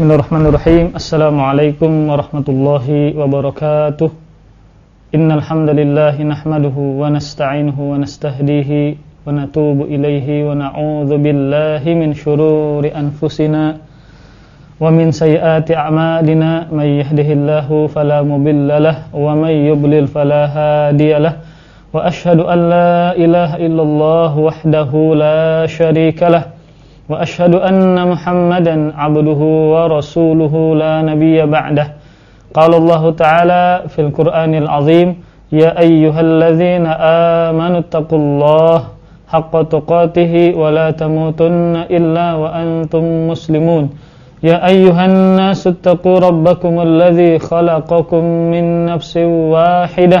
Bismillahirrahmanirrahim. Assalamualaikum warahmatullahi wabarakatuh. Innal hamdalillah nahmaduhu wa nasta'inuhu wa nastahdihi wa natubu ilaihi wa na'udzu billahi min shururi anfusina wa min sayyiati a'malina may yahdihillahu fala mudilla lahu wa may yudlil fala hadiyalah wa ashhadu an la ilaha illallah wahdahu la syarika lahu وأشهد أن محمدا عبده ورسوله لا نبي بعده. قال الله تعالى في القرآن العظيم يا أيها الذين آمنوا اتقوا الله حق تقاته ولا تموتن إلا وأنتم مسلمون. يا أيها الناس اتقوا ربكم الذي خلقكم من نفس واحدة.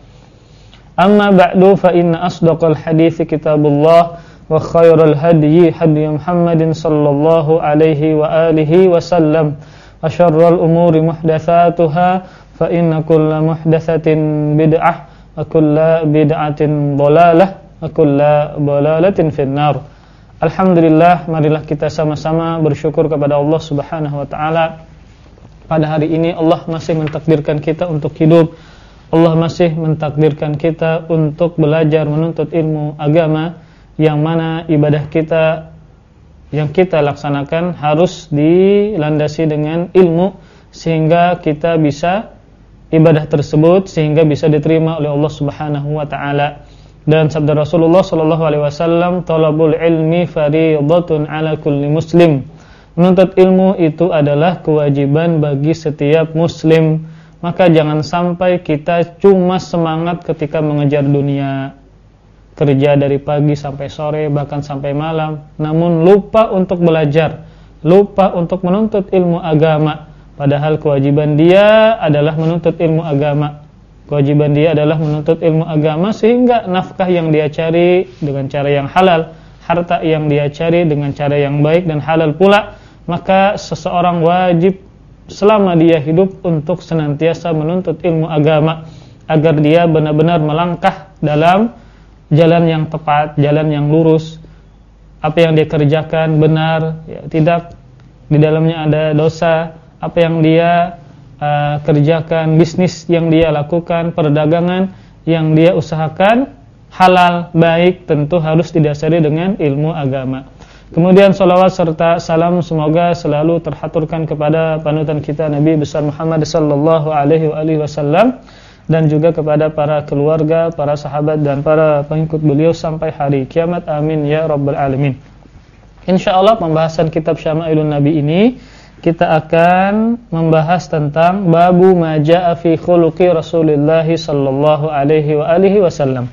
أما بعد فإن أصدق الحديث كتاب الله وخير الهدي هدي محمد صلى الله عليه وآله وسلم وشر الأمور محدثاتها فإن كل محدثة بدعة وكل بدعة ضلالة وكل ضلالة في النار Alhamdulillah marilah kita sama-sama bersyukur kepada Allah Subhanahu wa taala. Pada hari ini Allah masih mentakdirkan kita untuk hidup Allah masih mentakdirkan kita untuk belajar menuntut ilmu agama yang mana ibadah kita yang kita laksanakan harus dilandasi dengan ilmu sehingga kita bisa ibadah tersebut sehingga bisa diterima oleh Allah Subhanahu wa taala. Dan sabda Rasulullah sallallahu alaihi wasallam, "Talabul ilmi fardhatun 'ala kulli muslim." Menuntut ilmu itu adalah kewajiban bagi setiap muslim maka jangan sampai kita cuma semangat ketika mengejar dunia kerja dari pagi sampai sore bahkan sampai malam. Namun lupa untuk belajar lupa untuk menuntut ilmu agama. Padahal kewajiban dia adalah menuntut ilmu agama. Kewajiban dia adalah menuntut ilmu agama sehingga nafkah yang dia cari dengan cara yang halal harta yang dia cari dengan cara yang baik dan halal pula. Maka seseorang wajib selama dia hidup untuk senantiasa menuntut ilmu agama agar dia benar-benar melangkah dalam jalan yang tepat, jalan yang lurus. Apa yang dia kerjakan benar, ya, tidak di dalamnya ada dosa. Apa yang dia uh, kerjakan, bisnis yang dia lakukan, perdagangan yang dia usahakan halal, baik, tentu harus didasari dengan ilmu agama. Kemudian salawat serta salam semoga selalu terhaturkan kepada panutan kita Nabi besar Muhammad sallallahu alaihi wasallam dan juga kepada para keluarga, para sahabat dan para pengikut beliau sampai hari kiamat. Amin ya rabbal alamin. Insyaallah pembahasan kitab Syama'ilun Nabi ini kita akan membahas tentang babu majaa fi khuluqi Rasulullah sallallahu alaihi wasallam.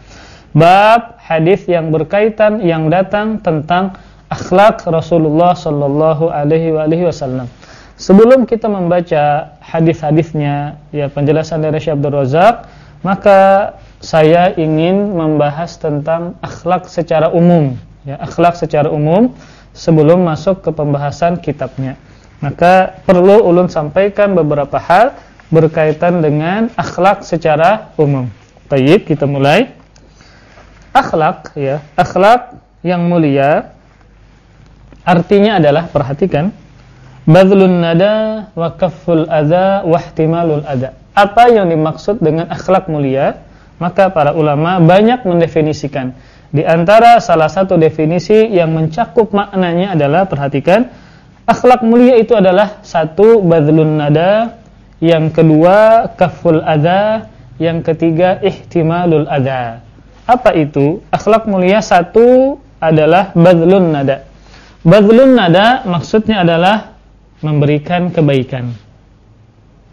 Bab hadis yang berkaitan yang datang tentang akhlak Rasulullah sallallahu alaihi wasallam. Sebelum kita membaca hadis-hadisnya, ya penjelasan dari Syekh Abdul Razak, maka saya ingin membahas tentang akhlak secara umum, ya akhlak secara umum sebelum masuk ke pembahasan kitabnya. Maka perlu ulun sampaikan beberapa hal berkaitan dengan akhlak secara umum. Baik, kita mulai. Akhlak ya, akhlak yang mulia Artinya adalah perhatikan badlun nada wa kafful adza wa ihtimalul adza. Apa yang dimaksud dengan akhlak mulia? Maka para ulama banyak mendefinisikan. Di antara salah satu definisi yang mencakup maknanya adalah perhatikan akhlak mulia itu adalah satu badlun nada, yang kedua kaful adza, yang ketiga ihtimalul adza. Apa itu? Akhlak mulia satu adalah badlun nada Badlun nada maksudnya adalah memberikan kebaikan.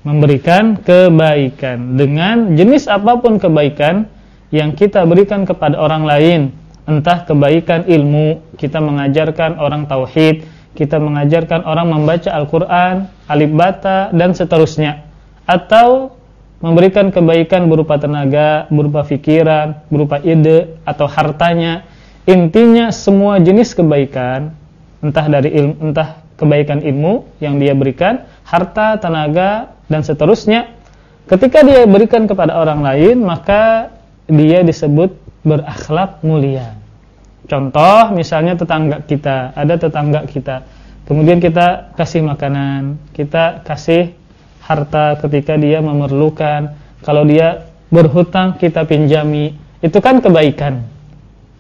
Memberikan kebaikan dengan jenis apa pun kebaikan yang kita berikan kepada orang lain, entah kebaikan ilmu, kita mengajarkan orang tauhid, kita mengajarkan orang membaca Al-Qur'an, alif bata dan seterusnya atau memberikan kebaikan berupa tenaga, berupa pikiran, berupa ide atau hartanya. Intinya semua jenis kebaikan, entah dari ilmu, entah kebaikan ilmu yang dia berikan, harta, tenaga dan seterusnya. Ketika dia berikan kepada orang lain, maka dia disebut berakhlak mulia. Contoh misalnya tetangga kita, ada tetangga kita. Kemudian kita kasih makanan, kita kasih harta ketika dia memerlukan. Kalau dia berhutang kita pinjami. Itu kan kebaikan.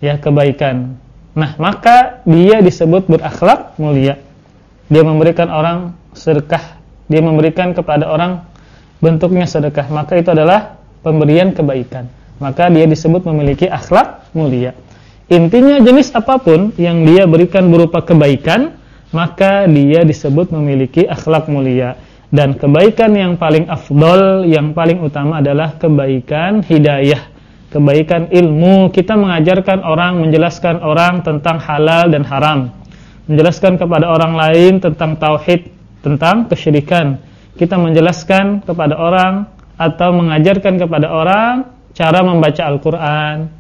Ya, kebaikan. Nah, maka dia disebut berakhlak mulia. Dia memberikan orang sedekah, dia memberikan kepada orang bentuknya sedekah, maka itu adalah pemberian kebaikan. Maka dia disebut memiliki akhlak mulia. Intinya jenis apa pun yang dia berikan berupa kebaikan, maka dia disebut memiliki akhlak mulia dan kebaikan yang paling afdol yang paling utama adalah kebaikan hidayah kebaikan ilmu. Kita mengajarkan orang menjelaskan orang tentang halal dan haram. Menjelaskan kepada orang lain tentang tauhid tentang kesyirikan. Kita menjelaskan kepada orang atau mengajarkan kepada orang cara membaca Al-Qur'an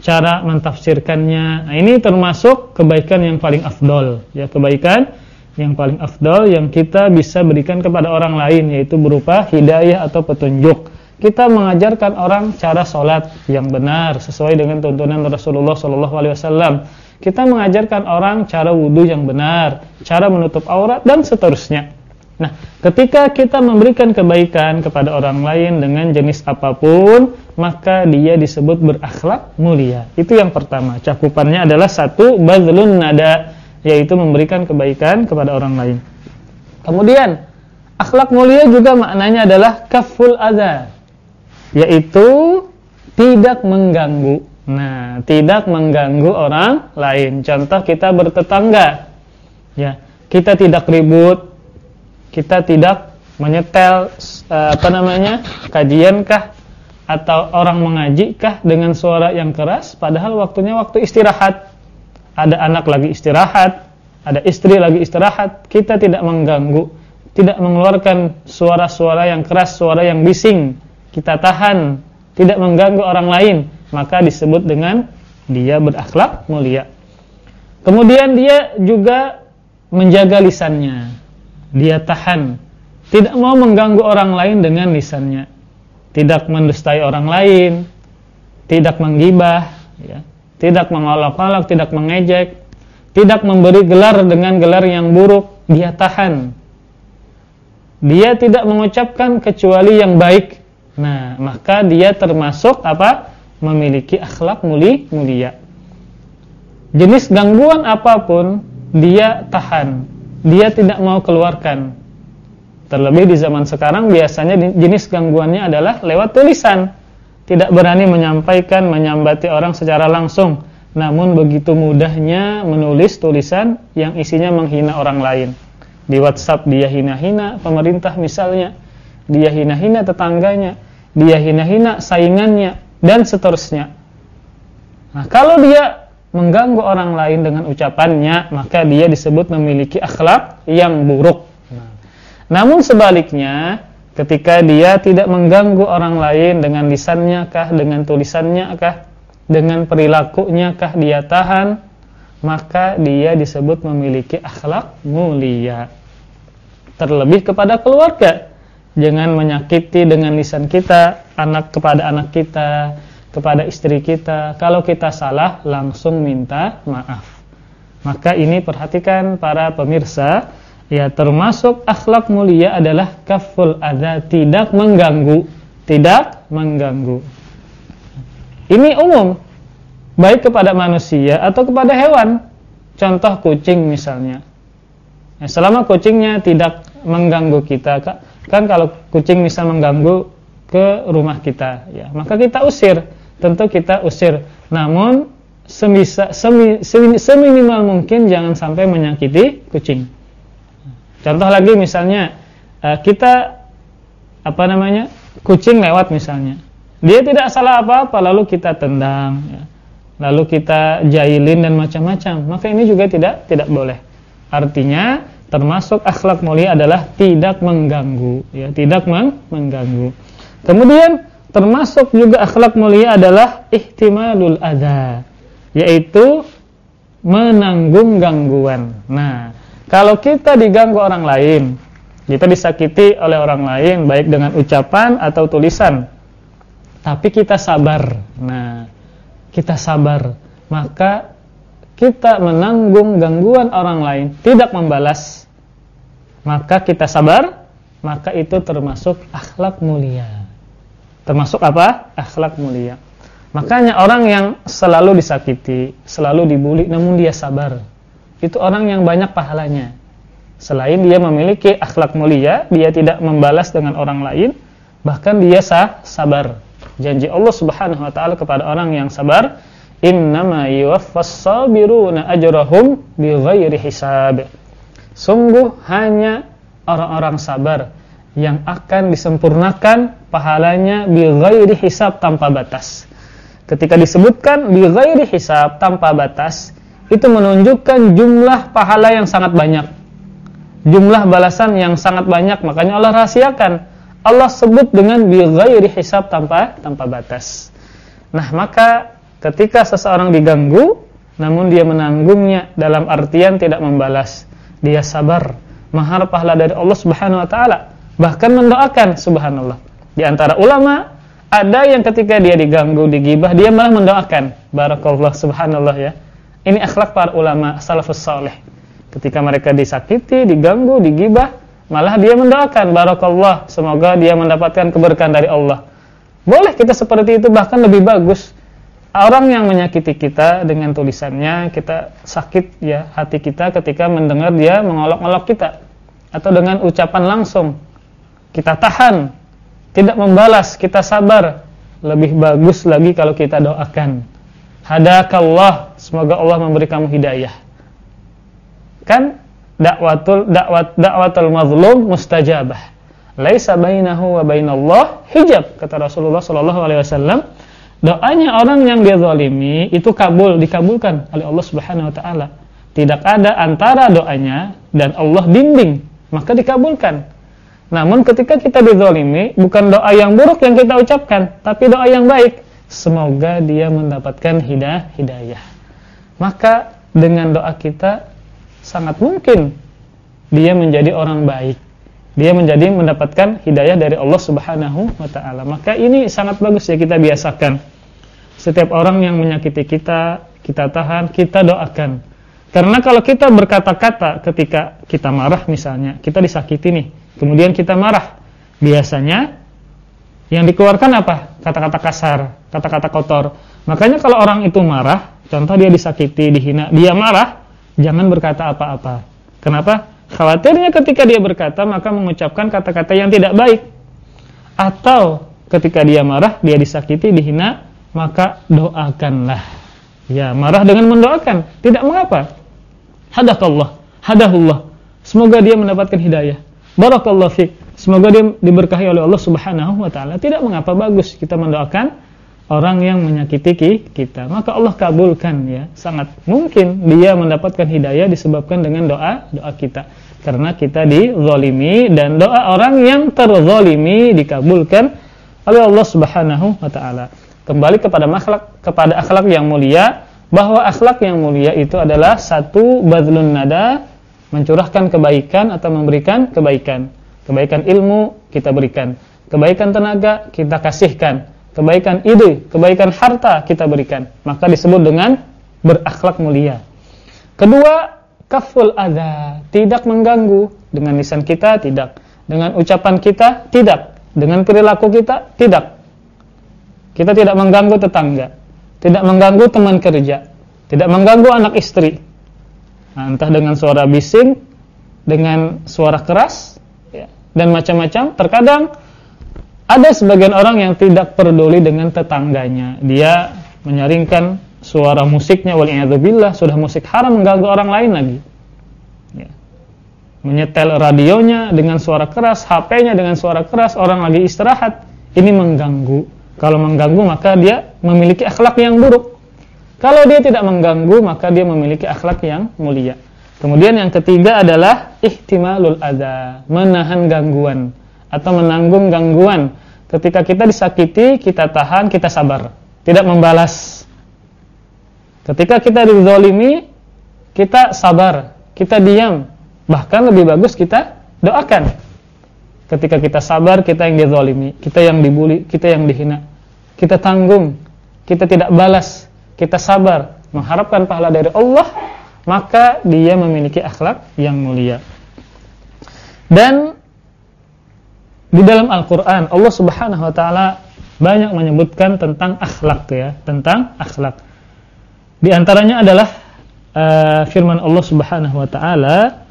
cara mentafsirkannya. Nah, ini termasuk kebaikan yang paling afdol ya kebaikan yang paling afdal yang kita bisa berikan kepada orang lain yaitu berupa hidayah atau petunjuk. Kita mengajarkan orang cara sholat yang benar sesuai dengan tuntunan Rasulullah Shallallahu Alaihi Wasallam. Kita mengajarkan orang cara wudhu yang benar, cara menutup aurat dan seterusnya. Nah, ketika kita memberikan kebaikan kepada orang lain dengan jenis apa pun, maka dia disebut berakhlak mulia. Itu yang pertama. Cakupannya adalah satu, bazlun nada yaitu memberikan kebaikan kepada orang lain. Kemudian akhlak mulia juga maknanya adalah kaful adza, yaitu tidak mengganggu. Nah, tidak mengganggu orang lain. Contoh kita bertetangga. Ya, kita tidak ribut, kita tidak menyetel eh, apa namanya? kajiankah atau orang mengajikah dengan suara yang keras padahal waktunya waktu istirahat ada anak lagi istirahat, ada istri lagi istirahat, kita tidak mengganggu, tidak mengeluarkan suara-suara yang keras, suara yang bising. Kita tahan, tidak mengganggu orang lain, maka disebut dengan dia berakhlak mulia. Kemudian dia juga menjaga lisannya. Dia tahan, tidak mau mengganggu orang lain dengan lisannya. Tidak mendustai orang lain, tidak menggibah, ya tidak mengolok-olok, tidak mengejek, tidak memberi gelar dengan gelar yang buruk, dia tahan. Dia tidak mengucapkan kecuali yang baik. Nah, maka dia termasuk apa? Memiliki akhlak muli, mulia. Jenis gangguan apa pun dia tahan. Dia tidak mau keluarkan. Terlebih di zaman sekarang biasanya jenis gangguannya adalah lewat tulisan tidak berani menyampaikan, menyambati orang secara langsung, namun begitu mudahnya menulis tulisan yang isinya menghina orang lain. Di WhatsApp dia hina-hina pemerintah misalnya, dia hina-hina tetangganya, dia hina-hina saingannya dan seterusnya. Nah, kalau dia mengganggu orang lain dengan ucapannya, maka dia disebut memiliki akhlak yang buruk. Nah, namun sebaliknya, ketika dia tidak mengganggu orang lain dengan lisannya kah, dengan tulisannya kah, dengan perilakunya kah dia tahan, maka dia disebut memiliki akhlak mulia. Terlebih kepada keluarga, jangan menyakiti dengan lisan kita, anak kepada anak kita, kepada istri kita. Kalau kita salah, langsung minta maaf. Maka ini perhatikan para pemirsa, Ya termasuk akhlak mulia adalah kaful ada tidak mengganggu, tidak mengganggu. Ini umum baik kepada manusia atau kepada hewan. Contoh kucing misalnya. Ya, selama kucingnya tidak mengganggu kita, kan kalau kucing misal mengganggu ke rumah kita, ya maka kita usir. Tentu kita usir. Namun semisa, semi, seminimal mungkin jangan sampai menyakiti kucing. Contoh lagi misalnya uh, kita apa namanya kucing lewat misalnya, dia tidak salah apa-apa lalu kita tendang, ya. lalu kita jahilin dan macam-macam, maka ini juga tidak tidak boleh. Artinya termasuk akhlak mulia adalah tidak mengganggu ya tidak meng mengganggu. Kemudian termasuk juga akhlak mulia adalah ihtimalul adza yaitu menanggung gangguan. Nah kalau kita diganggu orang lain kita disakiti oleh orang lain baik dengan ucapan atau tulisan tapi kita sabar. Nah kita sabar maka kita menanggung gangguan orang lain, tidak membalas, maka kita sabar, maka itu termasuk akhlak mulia. Termasuk apa? Akhlak mulia. Makanya orang yang selalu disakiti, selalu dibuli namun dia sabar, itu orang yang banyak pahalanya. Selain dia memiliki akhlak mulia, dia tidak membalas dengan orang lain, bahkan dia sah, sabar. Janji Allah Subhanahu wa taala kepada orang yang sabar, innama yuwaffas sabiruna ajrahum bighairi hisab. Sungguh hanya orang-orang sabar yang akan disempurnakan pahalanya bighairi hisab tanpa batas. Ketika disebutkan bighairi hisab tanpa batas, itu menunjukkan jumlah pahala yang sangat banyak. Jumlah balasan yang sangat banyak, makanya Allah rahasiakan. Allah sebut dengan bighairi hisab tanpa tanpa batas. Nah, maka ketika seseorang diganggu namun dia menanggungnya dalam artian tidak membalas dia sabar mengharap pahala dari Allah Subhanahu wa taala bahkan mendoakan subhanallah. Di antara ulama ada yang ketika dia diganggu digibah dia malah mendoakan. Barakallah subhanallah ya. Ini akhlak para ulama salafus saleh ketika mereka disakiti diganggu digibah malah dia mendoakan. Barakallah semoga dia mendapatkan keberkahan dari Allah. Boleh kita seperti itu bahkan lebih bagus orang yang menyakiti kita dengan tulisannya kita sakit ya hati kita ketika mendengar dia mengolok-olok kita atau dengan ucapan langsung. Kita tahan tidak membalas kita sabar. Lebih bagus lagi kalau kita doakan. Hadakallah semoga Allah memberi kamu hidayah. Kan? Dakwatul dakwat dakwatul mazlum mustajabah. Laisa bainahu wa bainallah hijab kata Rasulullah sallallahu alaihi wasallam doanya orang yang dia zalimi itu kabul dikabulkan oleh Allah Subhanahu wa taala. Tidak ada antara doanya dan Allah dinding, maka dikabulkan. Namun ketika kita dizalimi, bukan doa yang buruk yang kita ucapkan, tapi doa yang baik. Semoga dia mendapatkan hidayah, hidayah. Maka dengan doa kita sangat mungkin dia menjadi orang baik. Dia menjadi mendapatkan hidayah dari Allah Subhanahu wa taala. Maka ini sangat bagus ya kita biasakan setiap orang yang menyakiti kita, kita tahan, kita doakan. Karena kalau kita berkata-kata ketika kita marah misalnya, kita disakiti nih, kemudian kita marah, biasanya yang dikeluarkan apa? Kata-kata kasar, kata-kata kotor. Makanya kalau orang itu marah, contoh dia disakiti, dihina, dia marah, jangan berkata apa-apa. Kenapa? Khawatirnya ketika dia berkata, maka mengucapkan kata-kata yang tidak baik. Atau ketika dia marah, dia disakiti, dihina, maka doakanlah. Ya, marah dengan mendoakan, tidak mengapa. Hadakallah, hadahullah. Semoga dia mendapatkan hidayah. Barakallahu fiik. Semoga dia diberkahi oleh Allah Subhanahu wa taala. Tidak mengapa bagus kita mendoakan orang yang menyakiti kita. Maka Allah kabulkan ya. Sangat mungkin dia mendapatkan hidayah disebabkan dengan doa doa kita. Karena kita dizalimi dan doa orang yang terzalimi dikabulkan oleh Allah Subhanahu wa taala kembali kepada akhlak kepada akhlak yang mulia bahwa akhlak yang mulia itu adalah satu badlun nada mencurahkan kebaikan atau memberikan kebaikan kebaikan ilmu kita berikan kebaikan tenaga kita kasihkan kebaikan ide kebaikan harta kita berikan maka disebut dengan berakhlak mulia kedua kaful ada tidak mengganggu dengan lisan kita tidak dengan ucapan kita tidak dengan perilaku kita tidak kita tidak mengganggu tetangga, tidak mengganggu teman kerja, tidak mengganggu anak istri. Nah, entah dengan suara bising, dengan suara keras, ya, dan macam-macam. Terkadang ada sebagian orang yang tidak peduli dengan tetangganya. Dia menyaringkan suara musiknya waliyadzubillah, sudah musik haram mengganggu orang lain lagi. Ya. Menyetel radionya dengan suara keras, HP-nya dengan suara keras, orang lagi istirahat, ini mengganggu kalau mengganggu maka dia memiliki akhlak yang buruk. Kalau dia tidak mengganggu maka dia memiliki akhlak yang mulia. Kemudian yang ketiga adalah ihtimalul adza, menahan gangguan atau menanggung gangguan. Ketika kita disakiti, kita tahan, kita sabar, tidak membalas. Ketika kita dizalimi, kita sabar, kita diam, bahkan lebih bagus kita doakan. Ketika kita sabar, kita yang dizalimi, kita yang dibuli, kita yang dihina. Kita tanggung, kita tidak balas, kita sabar, mengharapkan pahala dari Allah, maka dia memiliki akhlak yang mulia. Dan di dalam Al-Qur'an Allah Subhanahu wa taala banyak menyebutkan tentang akhlak ya, tentang akhlak. Di antaranya adalah uh, firman Allah Subhanahu wa taala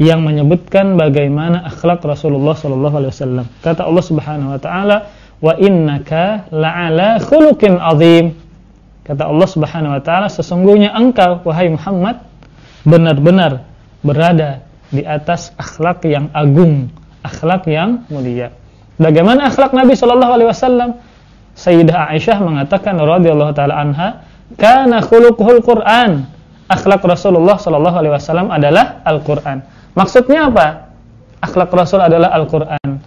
yang menyebutkan bagaimana akhlak Rasulullah sallallahu alaihi wasallam. Kata Allah Subhanahu wa taala, "Wa innaka la'ala khuluqin 'azim." Kata Allah Subhanahu wa taala, sesungguhnya engkau wahai Muhammad benar-benar berada di atas akhlak yang agung akhlak yang mulia. Bagaimana akhlak Nabi Shallallahu alaihi wasallam? Sayyidah Aisyah mengatakan radhiyallahu taala anha, "Kana khuluquhul Qur'an." Akhlak Rasulullah Shallallahu alaihi wasallam adalah Al-Qur'an. Maksudnya apa? Akhlak Rasul adalah Al-Qur'an.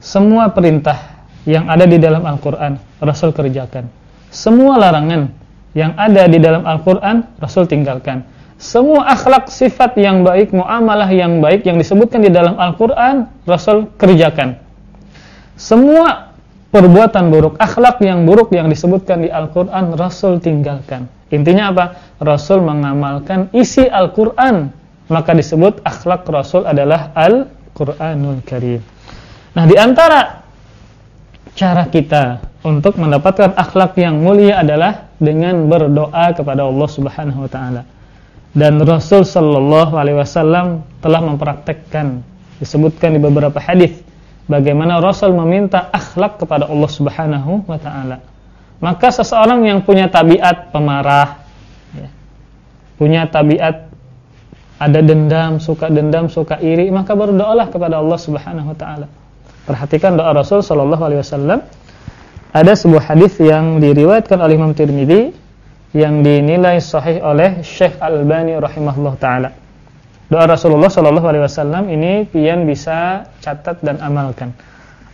Semua perintah yang ada di dalam Al-Qur'an Rasul kerjakan. Semua larangan yang ada di dalam Al-Qur'an Rasul tinggalkan semua akhlak sifat yang baik, muamalah yang baik yang disebutkan di dalam Al-Quran, Rasul kerjakan. Semua perbuatan buruk, akhlak yang buruk yang disebutkan di Al-Quran, Rasul tinggalkan. Intinya apa? Rasul mengamalkan isi Al-Quran, maka disebut akhlak Rasul adalah Al-Quranul Karim. Nah, di antara cara kita untuk mendapatkan akhlak yang mulia adalah dengan berdoa kepada Allah Subhanahu wa taala dan Rasul Shallallahu Alaihi Wasallam telah mempraktekkan disebutkan di beberapa hadis bagaimana Rasul meminta akhlak kepada Allah Subhanahu Wa Taala. Maka seseorang yang punya tabiat pemarah, ya, punya tabiat ada dendam, suka dendam, suka iri, maka berdoalah kepada Allah Subhanahu Wa Taala. Perhatikan doa Rasul Shallallahu Alaihi Wasallam. Ada sebuah hadis yang diriwayatkan oleh Imam Tirmidzi yang dinilai sahih oleh Syekh Al-Albani rahimahullah taala. Doa Rasulullah sallallahu alaihi wasallam ini pian bisa catat dan amalkan.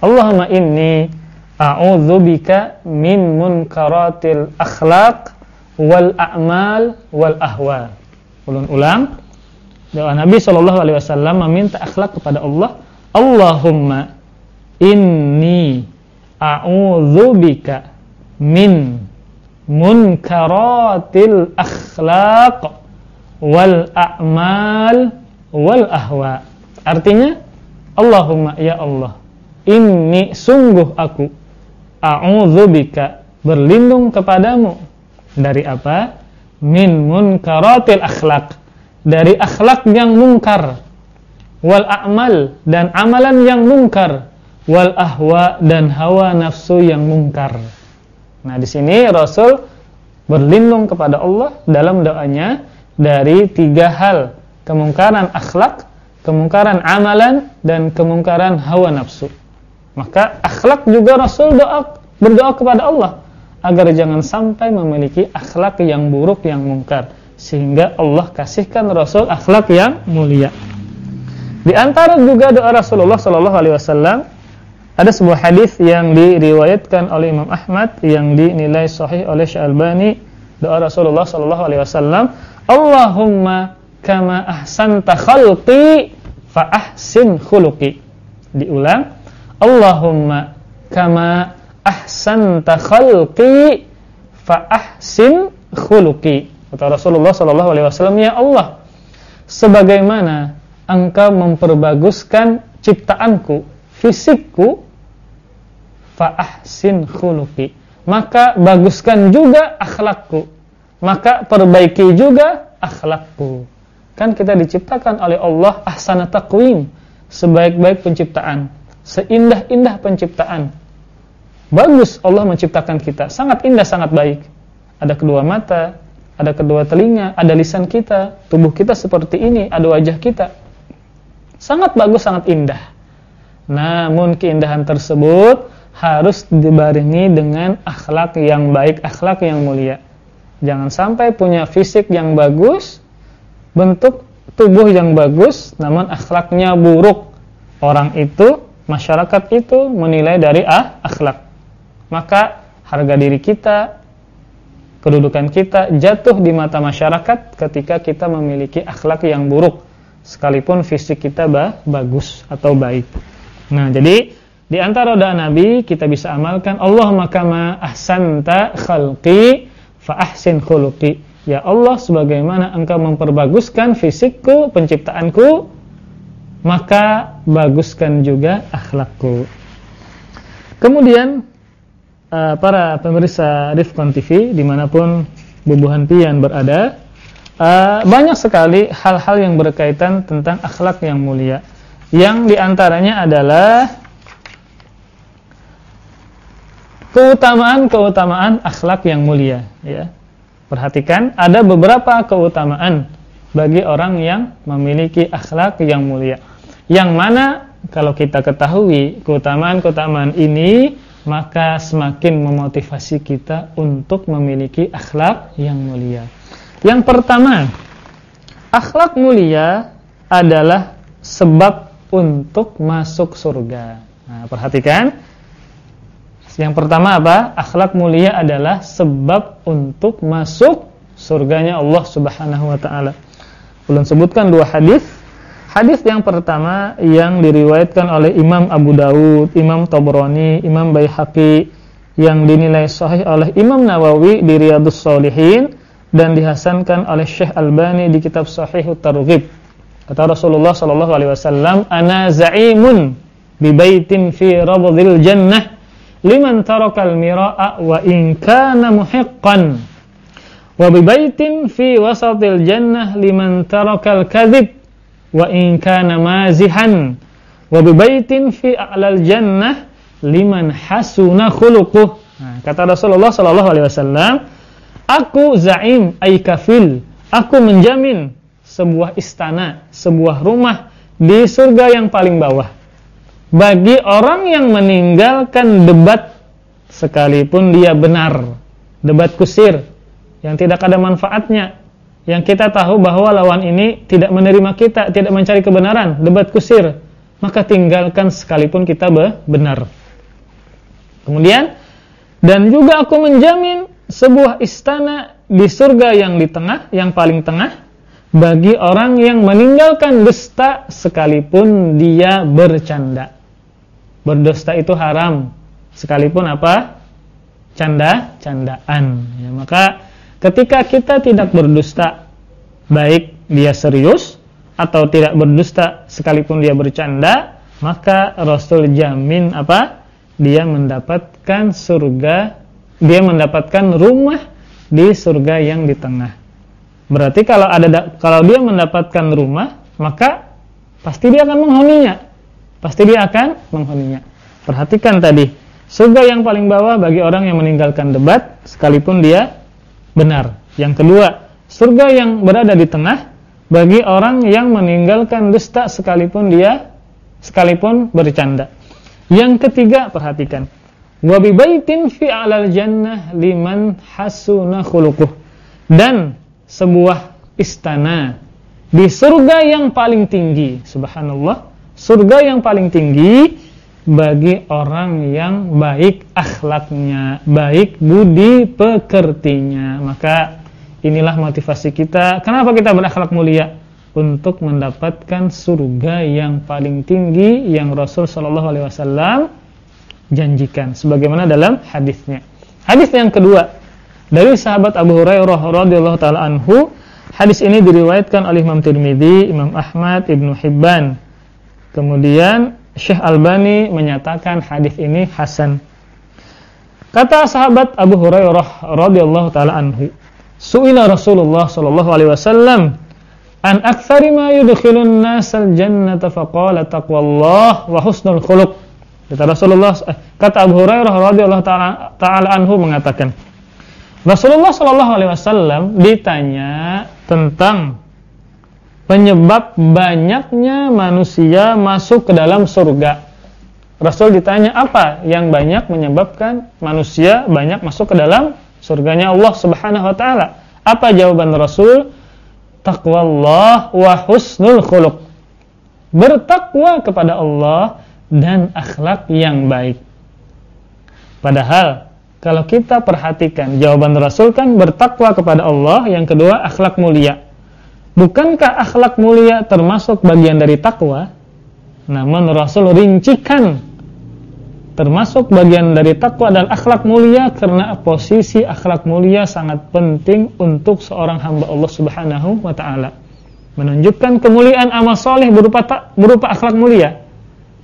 Allahumma inni a'udzubika min munkaratil akhlaq wal a'mal wal ahwa. Ulun ulang. Doa Nabi sallallahu alaihi wasallam meminta akhlak kepada Allah. Allahumma inni a'udzubika min munkaratil akhlaq wal a'mal wal ahwa. Artinya Allahumma ya Allah, inni sungguh aku a'udzubika berlindung kepadamu dari apa? Min munkaratil akhlaq. Dari akhlak yang mungkar. Wal a'mal dan amalan yang mungkar. Wal ahwa dan hawa nafsu yang mungkar. Nah, di sini Rasul berlindung kepada Allah dalam doanya dari tiga hal, kemungkaran akhlak, kemungkaran amalan dan kemungkaran hawa nafsu. Maka akhlak juga Rasul doa berdoa kepada Allah agar jangan sampai memiliki akhlak yang buruk yang mungkar sehingga Allah kasihkan Rasul akhlak yang mulia. Di antara juga doa Rasulullah sallallahu alaihi wasallam ada sebuah hadis yang diriwayatkan oleh Imam Ahmad yang dinilai sahih oleh Syalbani doa Rasulullah sallallahu alaihi wasallam, "Allahumma kama ahsanta khalqi fa ahsin khuluqi." Diulang, "Allahumma kama ahsanta khalqi fa ahsin khuluqi." Kata Rasulullah sallallahu alaihi wasallam, "Ya Allah, sebagaimana Engkau memperbaguskan ciptaanku, fisikku, fa ahsin khuluqi. Maka baguskan juga akhlakku. Maka perbaiki juga akhlakku. Kan kita diciptakan oleh Allah ahsana taqwim. Sebaik-baik penciptaan. Seindah-indah penciptaan. Bagus Allah menciptakan kita. Sangat indah sangat baik. Ada kedua mata ada kedua telinga ada lisan kita tubuh kita seperti ini ada wajah kita. Sangat bagus sangat indah. Namun keindahan tersebut harus dibarengi dengan akhlak yang baik, akhlak yang mulia. Jangan sampai punya fisik yang bagus, bentuk tubuh yang bagus namun akhlaknya buruk. Orang itu, masyarakat itu menilai dari ah, akhlak. Maka harga diri kita, kedudukan kita jatuh di mata masyarakat ketika kita memiliki akhlak yang buruk sekalipun fisik kita bah, bagus atau baik. Nah, jadi di antara doa Nabi kita bisa amalkan Allahumma kama ahsanta khalqi fa ahsin khuluqi. Ya Allah, sebagaimana Engkau memperbaguskan fisikku, penciptaanku, maka baguskan juga akhlakku. Kemudian uh, para pemirsa Rifkon TV di mana pun bubuhan pian berada, uh, banyak sekali hal-hal yang berkaitan tentang akhlak yang mulia. Yang di antaranya adalah keutamaan-keutamaan akhlak yang mulia. Ya. Perhatikan, ada beberapa keutamaan bagi orang yang memiliki akhlak yang mulia. Yang mana kalau kita ketahui keutamaan-keutamaan ini, maka semakin memotivasi kita untuk memiliki akhlak yang mulia. Yang pertama, akhlak mulia adalah sebab untuk masuk surga. Nah, perhatikan, yang pertama apa? Akhlak mulia adalah sebab untuk masuk surganya Allah Subhanahu wa taala. Ulun sebutkan dua hadis. Hadis yang pertama yang diriwayatkan oleh Imam Abu Dawud, Imam Tabrani, Imam Baihaqi yang dinilai sahih oleh Imam Nawawi di Riyadhus Shalihin dan dihasankan oleh Syekh Albani di kitab Sahih Targhib. Kata Rasulullah sallallahu alaihi wasallam, "Ana za'imun bi baitin fi rabdil jannah." Liman tarakal mira'a wa in kana muhiqqan wa bi baitin fi wasatil jannah liman tarakal kadhib wa in kana mazihan wa bi baitin fi a'lal jannah liman hasuna khuluquh. Nah, kata Rasulullah sallallahu alaihi wasallam aku zaim ay kafil. Aku menjamin sebuah istana sebuah rumah di surga yang paling bawah bagi orang yang meninggalkan debat sekalipun dia benar debat kusir yang tidak ada manfaatnya yang kita tahu bahwa lawan ini tidak menerima kita tidak mencari kebenaran debat kusir maka tinggalkan sekalipun kita benar. Kemudian dan juga aku menjamin sebuah istana di surga yang di tengah yang paling tengah bagi orang yang meninggalkan dusta sekalipun dia bercanda berdusta itu haram. Sekalipun apa? Canda candaan. Ya, maka ketika kita tidak berdusta baik dia serius atau tidak berdusta sekalipun dia bercanda maka Rasul jamin apa? Dia mendapatkan surga dia mendapatkan rumah di surga yang di tengah. Berarti kalau ada kalau dia mendapatkan rumah maka pasti dia akan menghuninya Pasti dia akan menghuninya. Perhatikan tadi, surga yang paling bawah bagi orang yang meninggalkan debat sekalipun dia benar. Yang kedua, surga yang berada di tengah bagi orang yang meninggalkan dusta sekalipun dia sekalipun bercanda. Yang ketiga, perhatikan. Wa bi baitin fi 'alal jannah liman hasuna khuluquh. Dan sebuah istana di surga yang paling tinggi, subhanallah surga yang paling tinggi bagi orang yang baik akhlaknya, baik budi pekertinya. Maka inilah motivasi kita. Kenapa kita berakhlak mulia? Untuk mendapatkan surga yang paling tinggi yang Rasul Shallallahu Alaihi Wasallam janjikan. Sebagaimana dalam hadisnya. Hadis yang kedua dari sahabat Abu Hurairah radhiyallahu taala anhu. Hadis ini diriwayatkan oleh Imam Tirmidzi, Imam Ahmad, Ibnu Hibban Kemudian Syekh Albani menyatakan hadis ini hasan. Kata sahabat Abu Hurairah radhiyallahu taala anhu, "Su'ila Rasulullah sallallahu alaihi wasallam an aktsari ma yudkhilun nasal jannata faqala taqwallah wa husnul khuluq." Kata Rasulullah eh, kata Abu Hurairah radhiyallahu taala anhu mengatakan, Rasulullah sallallahu alaihi wasallam ditanya tentang penyebab banyaknya manusia masuk ke dalam surga. Rasul ditanya apa yang banyak menyebabkan manusia banyak masuk ke dalam surganya Allah Subhanahu wa taala? Apa jawaban Rasul? taqwallah wa husnul khuluq. Bertakwa kepada Allah dan akhlak yang baik. Padahal kalau kita perhatikan jawaban Rasul kan bertakwa kepada Allah, yang kedua akhlak mulia. Bukankah akhlak mulia termasuk bagian dari takwa? Namun Rasul rincikan termasuk bagian dari takwa dan akhlak mulia karena posisi akhlak mulia sangat penting untuk seorang hamba Allah Subhanahu wa taala. Menunjukkan kemuliaan amal soleh berupa tak, berupa akhlak mulia.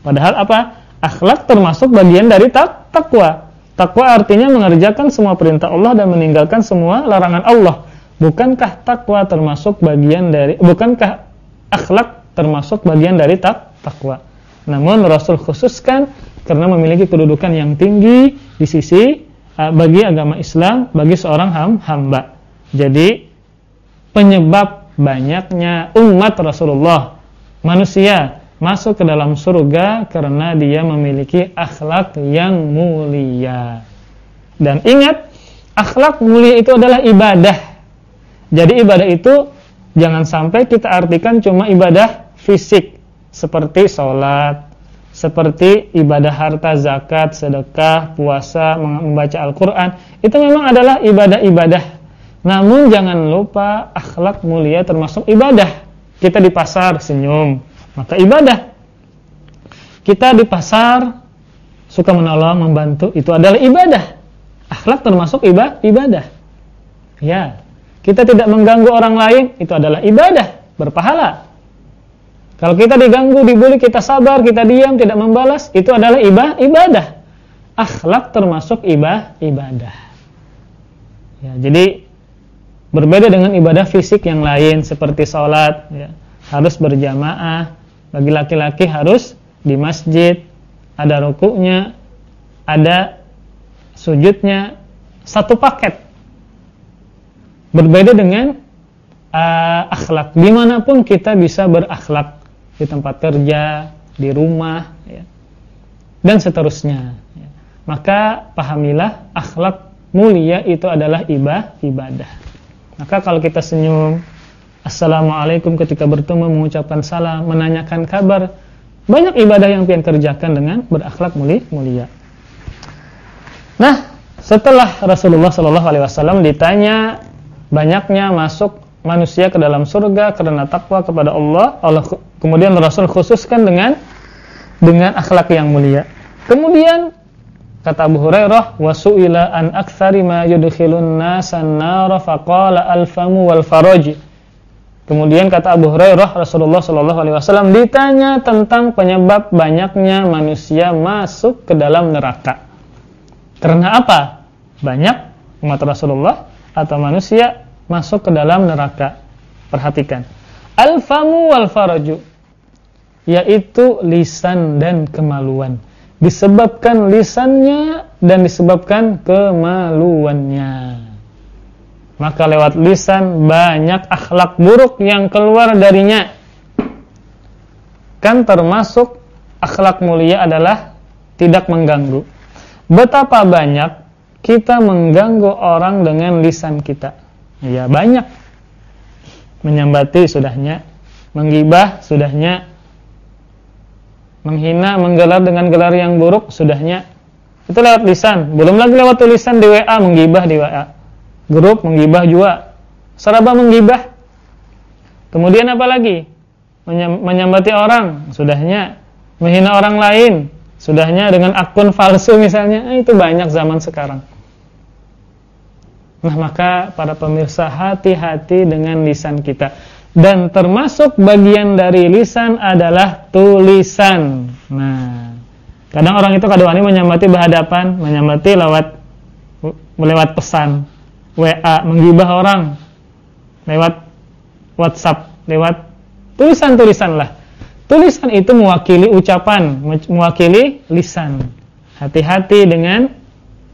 Padahal apa? Akhlak termasuk bagian dari tak, takwa. Takwa artinya mengerjakan semua perintah Allah dan meninggalkan semua larangan Allah. Bukankah takwa termasuk bagian dari bukankah akhlak termasuk bagian dari tak, takwa? Namun Rasul khususkan karena memiliki kedudukan yang tinggi di sisi uh, bagi agama Islam, bagi seorang ham, hamba. Jadi penyebab banyaknya umat Rasulullah manusia masuk ke dalam surga karena dia memiliki akhlak yang mulia. Dan ingat, akhlak mulia itu adalah ibadah. Jadi ibadah itu jangan sampai kita artikan cuma ibadah fisik seperti sholat, seperti ibadah harta, zakat, sedekah, puasa, membaca Al-Quran, itu memang adalah ibadah-ibadah. Namun jangan lupa akhlak mulia termasuk ibadah. Kita di pasar senyum, maka ibadah. Kita di pasar suka menolong, membantu, itu adalah ibadah. Akhlak termasuk ibadah. Ya, kita tidak mengganggu orang lain, itu adalah ibadah, berpahala. Kalau kita diganggu, dibully, kita sabar, kita diam, tidak membalas, itu adalah ibadah. Akhlak termasuk ibadah. ibadah. Ya, jadi berbeda dengan ibadah fisik yang lain seperti sholat, ya, harus berjamaah. Bagi laki-laki harus di masjid, ada rukuknya, ada sujudnya, satu paket. Berbeda dengan uh, akhlak. Di mana pun kita bisa berakhlak di tempat kerja, di rumah, ya. dan seterusnya. Ya. Maka pahamilah akhlak mulia itu adalah ibah, ibadah. Maka kalau kita senyum, Assalamualaikum ketika bertemu mengucapkan salam, menanyakan kabar, banyak ibadah yang pian kerjakan dengan berakhlak mulia. Nah, setelah Rasulullah Shallallahu Alaihi Wasallam ditanya banyaknya masuk manusia ke dalam surga karena takwa kepada Allah. Allah kemudian Rasul khususkan dengan dengan akhlak yang mulia. Kemudian kata Abu Hurairah wasuila an aktsari ma yudkhilun nasan nar faqala al-famu wal faraj. Kemudian kata Abu Hurairah Rasulullah Shallallahu alaihi wasallam ditanya tentang penyebab banyaknya manusia masuk ke dalam neraka. Karena apa? Banyak umat Rasulullah atau manusia masuk ke dalam neraka. Perhatikan. Al-famu wal faraju yaitu lisan dan kemaluan. Disebabkan lisannya dan disebabkan kemaluannya. Maka lewat lisan banyak akhlak buruk yang keluar darinya. Kan termasuk akhlak mulia adalah tidak mengganggu. Betapa banyak kita mengganggu orang dengan lisan kita. Ya banyak. Menyambati sudahnya, menggibah sudahnya, menghina, menggelar dengan gelar yang buruk sudahnya. Itu lewat lisan. Belum lagi lewat tulisan di WA menggibah di WA. Grup menggibah juga. Seraba menggibah. Kemudian apa lagi? Menyambati orang sudahnya, menghina orang lain sudahnya dengan akun palsu misalnya. Eh, itu banyak zaman sekarang. Nah maka para pemirsa hati-hati dengan lisan kita. Dan termasuk bagian dari lisan adalah tulisan. Nah kadang orang itu kadang menyamati berhadapan Menyamati lewat lewat pesan WA, menggibah orang Lewat WhatsApp, lewat tulisan-tulisan lah. Tulisan itu mewakili ucapan, mewakili lisan. Hati-hati dengan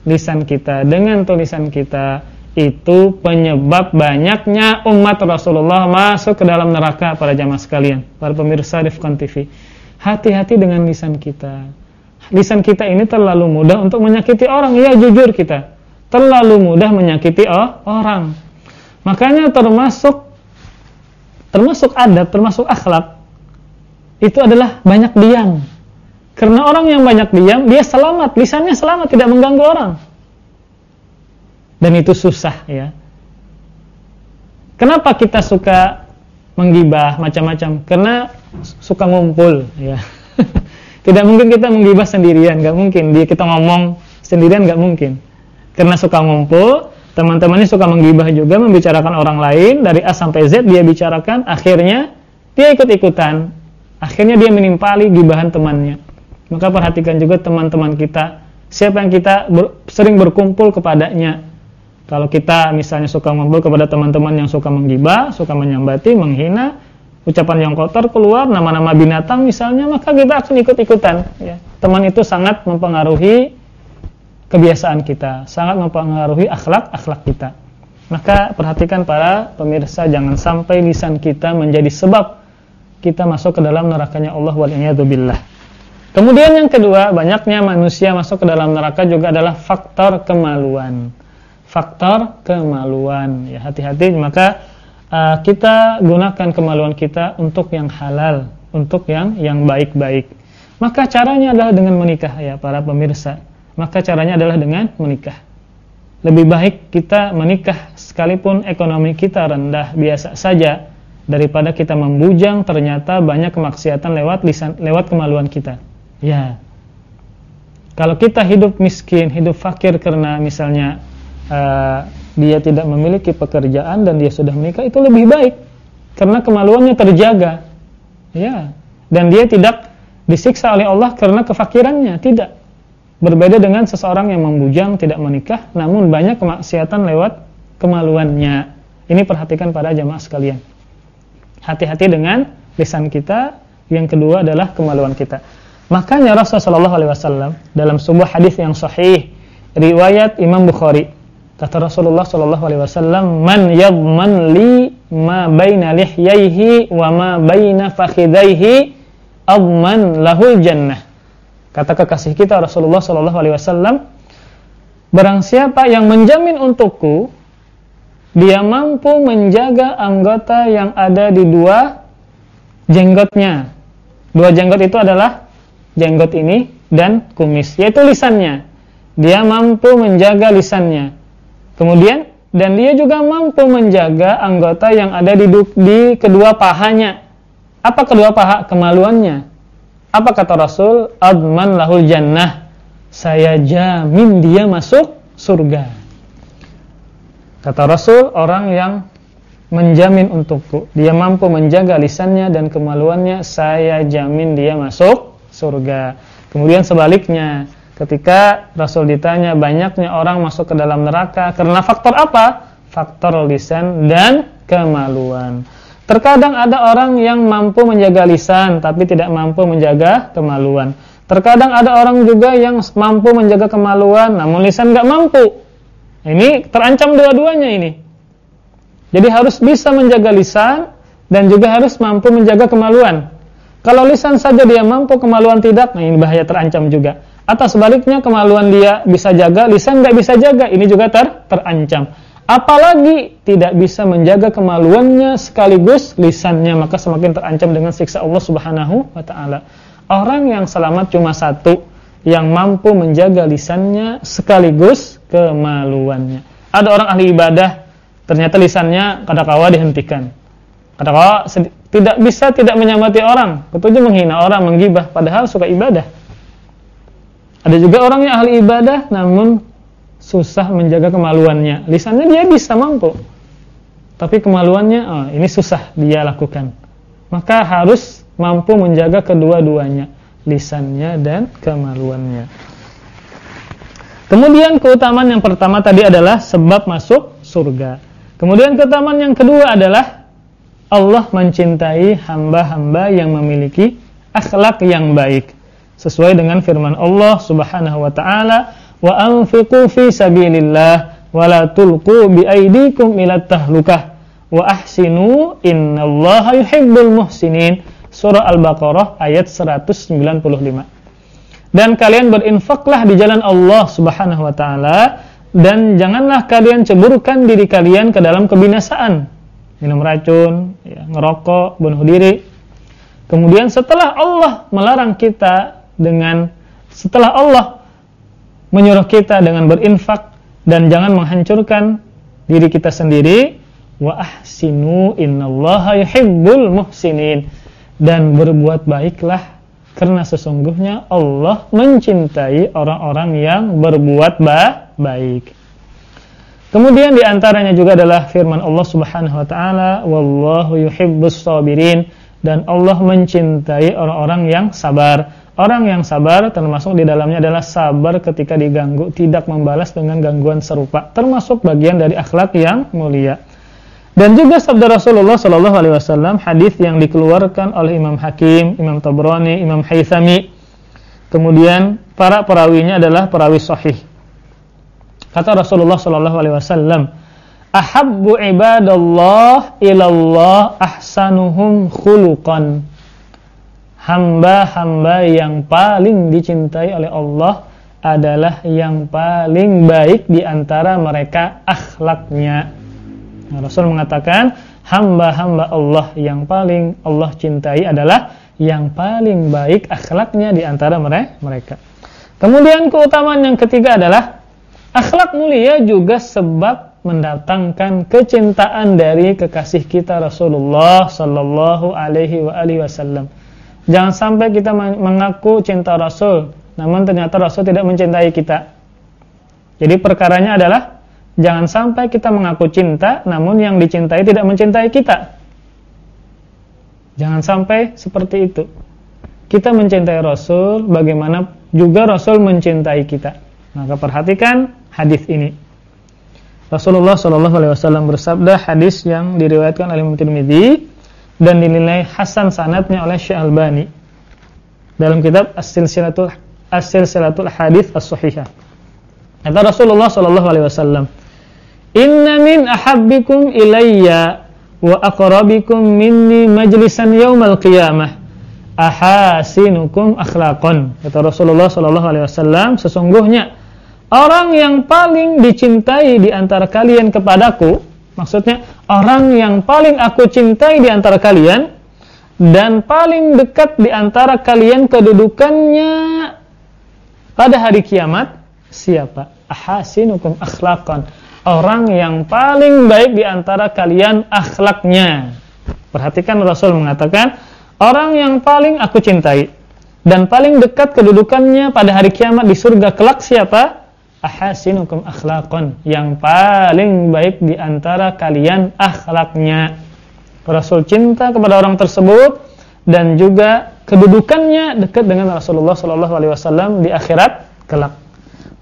lisan kita, dengan tulisan kita itu penyebab banyaknya umat Rasulullah masuk ke dalam neraka para jamaah sekalian, para pemirsa Rifkan TV. Hati-hati dengan lisan kita. Lisan kita ini terlalu mudah untuk menyakiti orang. Ya jujur kita, terlalu mudah menyakiti oh, orang. Makanya termasuk termasuk adab, termasuk akhlak, itu adalah banyak diam. Karena orang yang banyak diam, dia selamat, lisannya selamat, tidak mengganggu orang. Dan itu susah ya. Kenapa kita suka menggibah macam-macam? Karena suka ngumpul ya. tidak mungkin kita menggibah sendirian, nggak mungkin. Dia kita ngomong sendirian nggak mungkin. Karena suka ngumpul, teman-temannya suka menggibah juga membicarakan orang lain dari A sampai Z dia bicarakan akhirnya dia ikut-ikutan akhirnya dia menimpali gibahan temannya maka perhatikan juga teman-teman kita siapa yang kita ber, sering berkumpul kepadanya kalau kita misalnya suka ngumpul kepada teman-teman yang suka menggibah suka menyambati menghina ucapan yang kotor keluar nama-nama binatang misalnya maka kita akan ikut-ikutan ya teman itu sangat mempengaruhi kebiasaan kita, sangat mempengaruhi akhlak-akhlak kita. Maka perhatikan para pemirsa jangan sampai lisan kita menjadi sebab kita masuk ke dalam nerakanya Allah wal billah. Kemudian yang kedua, banyaknya manusia masuk ke dalam neraka juga adalah faktor kemaluan. Faktor kemaluan. Ya, hati-hati maka uh, kita gunakan kemaluan kita untuk yang halal, untuk yang yang baik-baik. Maka caranya adalah dengan menikah ya para pemirsa maka caranya adalah dengan menikah. Lebih baik kita menikah sekalipun ekonomi kita rendah biasa saja daripada kita membujang ternyata banyak kemaksiatan lewat lisan lewat kemaluan kita. Ya. Kalau kita hidup miskin, hidup fakir karena misalnya uh, dia tidak memiliki pekerjaan dan dia sudah menikah itu lebih baik karena kemaluannya terjaga. Ya. Dan dia tidak disiksa oleh Allah karena kefakirannya, tidak. Berbeda dengan seseorang yang membujang tidak menikah namun banyak kemaksiatan lewat kemaluannya. Ini perhatikan para jamaah sekalian. Hati-hati dengan lisan kita. Yang kedua adalah kemaluan kita. Makanya Rasulullah SAW dalam sebuah hadis yang sahih riwayat Imam Bukhari kata Rasulullah SAW man yadman li ma baina lihyaihi wa ma baina fakhidaihi adman lahul jannah Kata kekasih kita Rasulullah Shallallahu Alaihi Wasallam, barang siapa yang menjamin untukku, dia mampu menjaga anggota yang ada di dua jenggotnya. Dua jenggot itu adalah jenggot ini dan kumis, yaitu lisannya. Dia mampu menjaga lisannya. Kemudian dan dia juga mampu menjaga anggota yang ada di, di kedua pahanya. Apa kedua paha? Kemaluannya. Apa kata Rasul? Adman lahul jannah. Saya jamin dia masuk surga. Kata Rasul, orang yang menjamin untukku, dia mampu menjaga lisannya dan kemaluannya, saya jamin dia masuk surga. Kemudian sebaliknya, ketika Rasul ditanya banyaknya orang masuk ke dalam neraka karena faktor apa? Faktor lisan dan kemaluan. Terkadang ada orang yang mampu menjaga lisan tapi tidak mampu menjaga kemaluan. Terkadang ada orang juga yang mampu menjaga kemaluan namun lisan nggak mampu. Ini terancam dua-duanya ini. Jadi harus bisa menjaga lisan dan juga harus mampu menjaga kemaluan. Kalau lisan saja dia mampu, kemaluan tidak, nah ini bahaya terancam juga. Atau sebaliknya kemaluan dia bisa jaga, lisan nggak bisa jaga, ini juga ter terancam apalagi tidak bisa menjaga kemaluannya sekaligus lisannya maka semakin terancam dengan siksa Allah Subhanahu wa taala. Orang yang selamat cuma satu yang mampu menjaga lisannya sekaligus kemaluannya. Ada orang ahli ibadah ternyata lisannya kadang-kala dihentikan. Kadang-kala tidak bisa tidak menyamati orang, ketujuh menghina orang, menggibah padahal suka ibadah. Ada juga orang yang ahli ibadah namun susah menjaga kemaluannya. Lisannya dia bisa mampu. Tapi kemaluannya oh, ini susah dia lakukan. Maka harus mampu menjaga kedua-duanya, lisannya dan kemaluannya. Kemudian keutamaan yang pertama tadi adalah sebab masuk surga. Kemudian keutamaan yang kedua adalah Allah mencintai hamba-hamba yang memiliki akhlak yang baik. Sesuai dengan firman Allah Subhanahu wa taala, wa anfiqu fi sabilillah wa la tulqu bi aydikum ila tahlukah. Wa ahsinu innallaha yuhibbul muhsinin. Surah al-baqarah ayat 195 dan kalian berinfaklah di jalan Allah Subhanahu wa taala dan janganlah kalian ceburkan diri kalian ke dalam kebinasaan. Minum racun, ya, ngerokok, bunuh diri. Kemudian setelah Allah melarang kita dengan setelah Allah menyuruh kita dengan berinfak dan jangan menghancurkan diri kita sendiri, wa ahsinu innallaha yuhibbul muhsinin dan berbuat baiklah karena sesungguhnya Allah mencintai orang-orang yang berbuat ba baik. Kemudian di antaranya juga adalah firman Allah Subhanahu wa taala, wallahu yuhibbus sabirin dan Allah mencintai orang-orang yang sabar. Orang yang sabar termasuk di dalamnya adalah sabar ketika diganggu, tidak membalas dengan gangguan serupa, termasuk bagian dari akhlak yang mulia. Dan juga sabda Rasulullah Shallallahu alaihi wasallam hadis yang dikeluarkan oleh Imam Hakim, Imam Tabrani, Imam Haythami. Kemudian para perawinya adalah perawi sahih. Kata Rasulullah Shallallahu alaihi wasallam, "Ahabbu ibadallah ilallah ahsanuhum khuluqan." Hamba-hamba yang paling dicintai oleh Allah adalah yang paling baik di antara mereka akhlaknya. Nah, Rasul mengatakan, hamba-hamba Allah yang paling Allah cintai adalah yang paling baik akhlaknya di antara mereka. Kemudian keutamaan yang ketiga adalah akhlak mulia juga sebab mendatangkan kecintaan dari kekasih kita Rasulullah sallallahu alaihi wasallam. Jangan sampai kita mengaku cinta Rasul, namun ternyata Rasul tidak mencintai kita. Jadi perkaranya adalah jangan sampai kita mengaku cinta, namun yang dicintai tidak mencintai kita. Jangan sampai seperti itu. Kita mencintai Rasul, bagaimana juga Rasul mencintai kita. Maka perhatikan hadis ini. Rasulullah Shallallahu Alaihi Wasallam bersabda hadis yang diriwayatkan oleh Imam Tirmidzi dan dinilai hasan sanatnya oleh Syekh Albani dalam kitab As-Silsilatul As-Silsilatul As-Sahihah. Kata Rasulullah sallallahu alaihi wasallam, "Inna min ahabbikum ilayya wa aqrabikum minni majlisan yaumal qiyamah ahasinukum akhlaqan." Kata Rasulullah sallallahu alaihi wasallam, sesungguhnya orang yang paling dicintai di antara kalian kepadaku Maksudnya orang yang paling aku cintai di antara kalian dan paling dekat di antara kalian kedudukannya pada hari kiamat siapa? Ahasinukum akhlaqan. Orang yang paling baik di antara kalian akhlaknya. Perhatikan Rasul mengatakan, orang yang paling aku cintai dan paling dekat kedudukannya pada hari kiamat di surga kelak siapa? Ahasinukum akhlaqan. Yang paling baik di antara kalian akhlaknya. Rasul cinta kepada orang tersebut dan juga kedudukannya dekat dengan Rasulullah Shallallahu Alaihi Wasallam di akhirat kelak.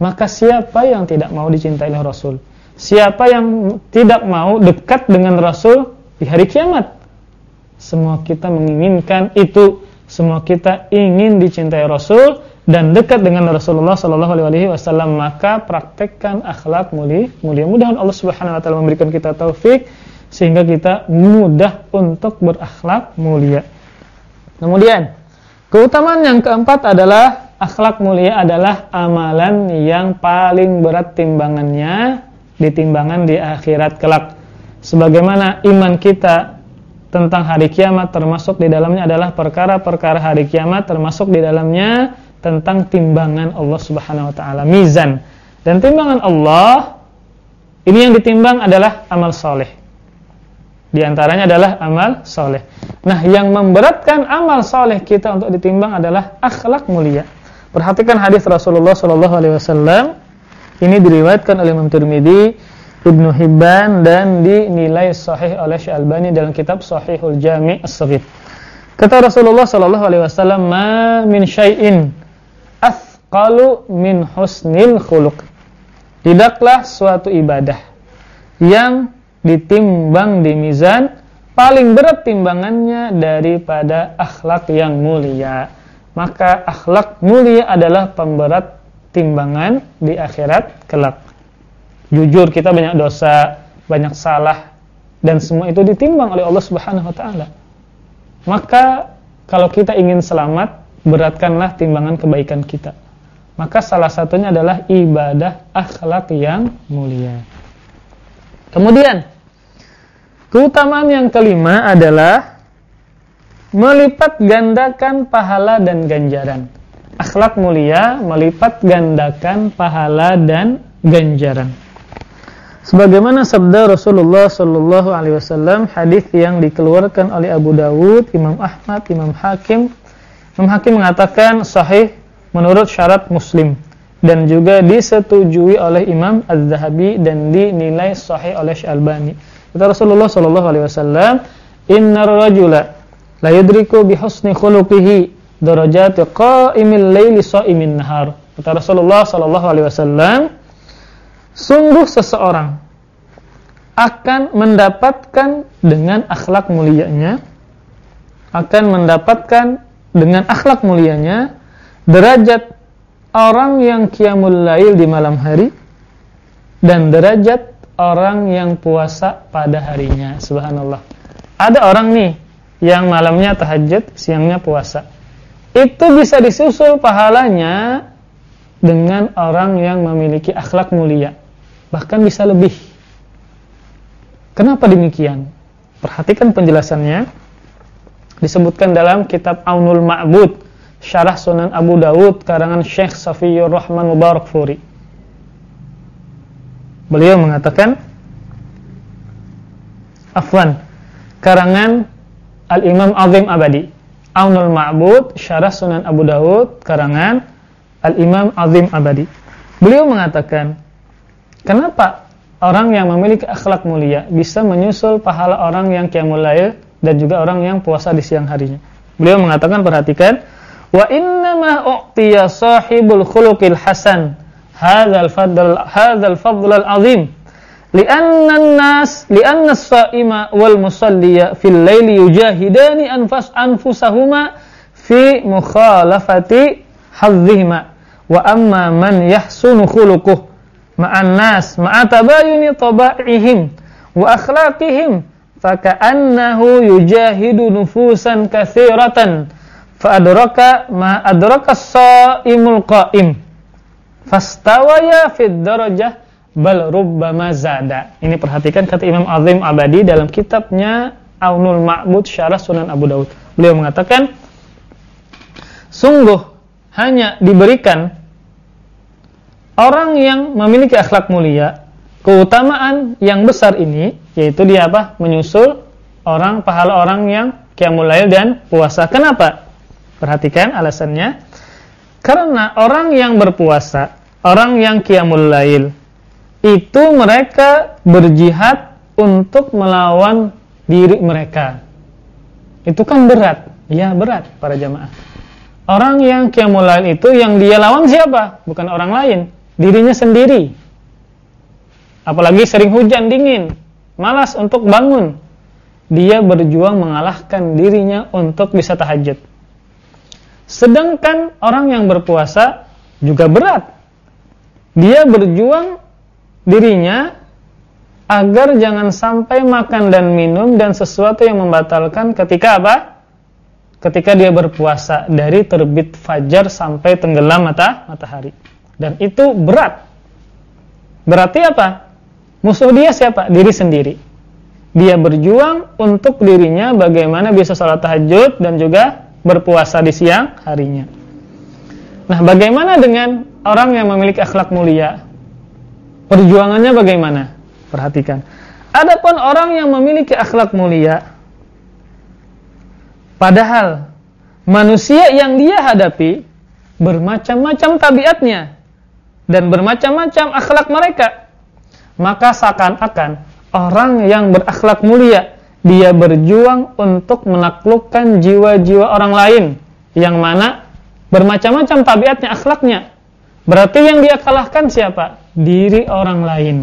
Maka siapa yang tidak mau dicintai oleh Rasul? Siapa yang tidak mau dekat dengan Rasul di hari kiamat? Semua kita menginginkan itu. Semua kita ingin dicintai Rasul dan dekat dengan Rasulullah Sallallahu Alaihi Wasallam maka praktekkan akhlak mulia mulia mudahan Allah Subhanahu Wa Taala memberikan kita taufik sehingga kita mudah untuk berakhlak mulia. Kemudian keutamaan yang keempat adalah akhlak mulia adalah amalan yang paling berat timbangannya di timbangan di akhirat kelak. Sebagaimana iman kita tentang hari kiamat termasuk di dalamnya adalah perkara-perkara hari kiamat termasuk di dalamnya tentang timbangan Allah Subhanahu wa taala, mizan. Dan timbangan Allah ini yang ditimbang adalah amal soleh. Di antaranya adalah amal soleh. Nah, yang memberatkan amal soleh kita untuk ditimbang adalah akhlak mulia. Perhatikan hadis Rasulullah Shallallahu Alaihi Wasallam. Ini diriwayatkan oleh Imam Tirmidzi, Ibnu Hibban dan dinilai sahih oleh Syalbani dalam kitab Sahihul Jami' As-Saghir. Kata Rasulullah Shallallahu Alaihi Wasallam, "Ma min syai'in Qalu min husnil khuluq. Tidaklah suatu ibadah yang ditimbang di mizan paling berat timbangannya daripada akhlak yang mulia. Maka akhlak mulia adalah pemberat timbangan di akhirat kelak. Jujur kita banyak dosa, banyak salah dan semua itu ditimbang oleh Allah Subhanahu wa taala. Maka kalau kita ingin selamat, beratkanlah timbangan kebaikan kita. Maka salah satunya adalah ibadah akhlak yang mulia. Kemudian Keutamaan yang kelima adalah melipat gandakan pahala dan ganjaran. Akhlak mulia melipat gandakan pahala dan ganjaran. Sebagaimana sabda Rasulullah Shallallahu Alaihi Wasallam, hadis yang dikeluarkan oleh Abu Dawud, Imam Ahmad, Imam Hakim, Imam Hakim mengatakan sahih menurut syarat Muslim dan juga disetujui oleh Imam Az-Zahabi dan dinilai sahih oleh Syalbani. Kata Rasulullah Shallallahu Alaihi Wasallam, Inna rajula la yudriku bi husni khuluqihi darajati qa'imil laili sha'imin nahar. Kata Rasulullah Shallallahu Alaihi Wasallam, sungguh seseorang akan mendapatkan dengan akhlak mulianya akan mendapatkan dengan akhlak mulianya derajat orang yang qiyamul lail di malam hari dan derajat orang yang puasa pada harinya subhanallah ada orang nih yang malamnya tahajud siangnya puasa itu bisa disusul pahalanya dengan orang yang memiliki akhlak mulia bahkan bisa lebih. Kenapa demikian? Perhatikan penjelasannya. Disebutkan dalam kitab Aunul Ma'bud, Syarah Sunan Abu Dawud karangan Syekh Safiyur Rahman Mubarak Furi. Beliau mengatakan Afwan, karangan Al-Imam Azim Abadi. Aunul Ma'bud, Syarah Sunan Abu Dawud karangan Al-Imam Azim Abadi. Beliau mengatakan Kenapa orang yang memiliki akhlak mulia bisa menyusul pahala orang yang qiyamul lail dan juga orang yang puasa di siang harinya? Beliau mengatakan perhatikan, wa innama u'tiya sahibul khuluqil hasan. Hadzal fadl hadzal fadl al azim. Li'anna an-nas li'anna as-sa'ima wal musalliya fil laili yujahidani anfas anfusahuma fi mukhalafati hadzihima wa amma man yahsunu khuluquhu ma'an nas ma'a tabayuni taba'ihim wa akhlaqihim yujahidu nufusan katsiratan fa adraka ma adraka as-saimul qa'im fastawaya fid darajah bal rubbama zada ini perhatikan kata Imam Azim Abadi dalam kitabnya Aunul Ma'bud Syarah Sunan Abu Daud beliau mengatakan sungguh hanya diberikan orang yang memiliki akhlak mulia, keutamaan yang besar ini yaitu dia apa? Menyusul orang pahala orang yang qiyamul lail dan puasa. Kenapa? Perhatikan alasannya. Karena orang yang berpuasa, orang yang qiyamul lail itu mereka berjihad untuk melawan diri mereka. Itu kan berat. Ya, berat para jamaah. Orang yang qiyamul lail itu yang dia lawan siapa? Bukan orang lain, dirinya sendiri. Apalagi sering hujan dingin, malas untuk bangun. Dia berjuang mengalahkan dirinya untuk bisa tahajud. Sedangkan orang yang berpuasa juga berat. Dia berjuang dirinya agar jangan sampai makan dan minum dan sesuatu yang membatalkan ketika apa? Ketika dia berpuasa dari terbit fajar sampai tenggelam mata matahari. Dan itu berat. Berarti apa? Musuh dia siapa? Diri sendiri. Dia berjuang untuk dirinya bagaimana bisa sholat tahajud dan juga berpuasa di siang harinya. Nah, bagaimana dengan orang yang memiliki akhlak mulia? Perjuangannya bagaimana? Perhatikan. Adapun orang yang memiliki akhlak mulia, padahal manusia yang dia hadapi bermacam-macam tabiatnya, dan bermacam-macam akhlak mereka. Maka seakan-akan orang yang berakhlak mulia dia berjuang untuk menaklukkan jiwa-jiwa orang lain yang mana bermacam-macam tabiatnya, akhlaknya. Berarti yang dia kalahkan siapa? Diri orang lain.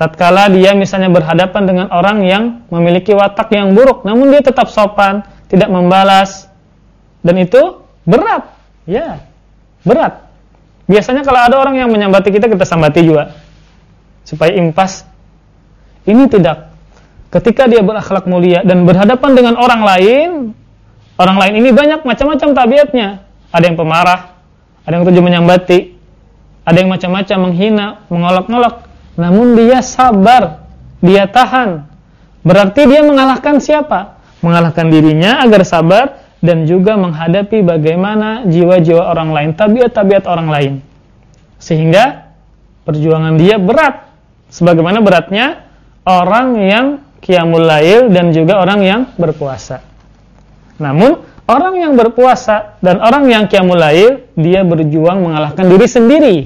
Tatkala dia misalnya berhadapan dengan orang yang memiliki watak yang buruk, namun dia tetap sopan, tidak membalas, dan itu berat, ya, berat. Biasanya kalau ada orang yang menyambati kita, kita sambati juga. Supaya impas. Ini tidak. Ketika dia berakhlak mulia dan berhadapan dengan orang lain, orang lain ini banyak macam-macam tabiatnya. Ada yang pemarah, ada yang tujuh menyambati, ada yang macam-macam menghina, mengolok-ngolok. Namun dia sabar, dia tahan. Berarti dia mengalahkan siapa? Mengalahkan dirinya agar sabar dan juga menghadapi bagaimana jiwa-jiwa orang lain, tabiat-tabiat orang lain. Sehingga perjuangan dia berat. Sebagaimana beratnya orang yang qiyamul lail dan juga orang yang berpuasa. Namun, orang yang berpuasa dan orang yang qiyamul lail, dia berjuang mengalahkan diri sendiri.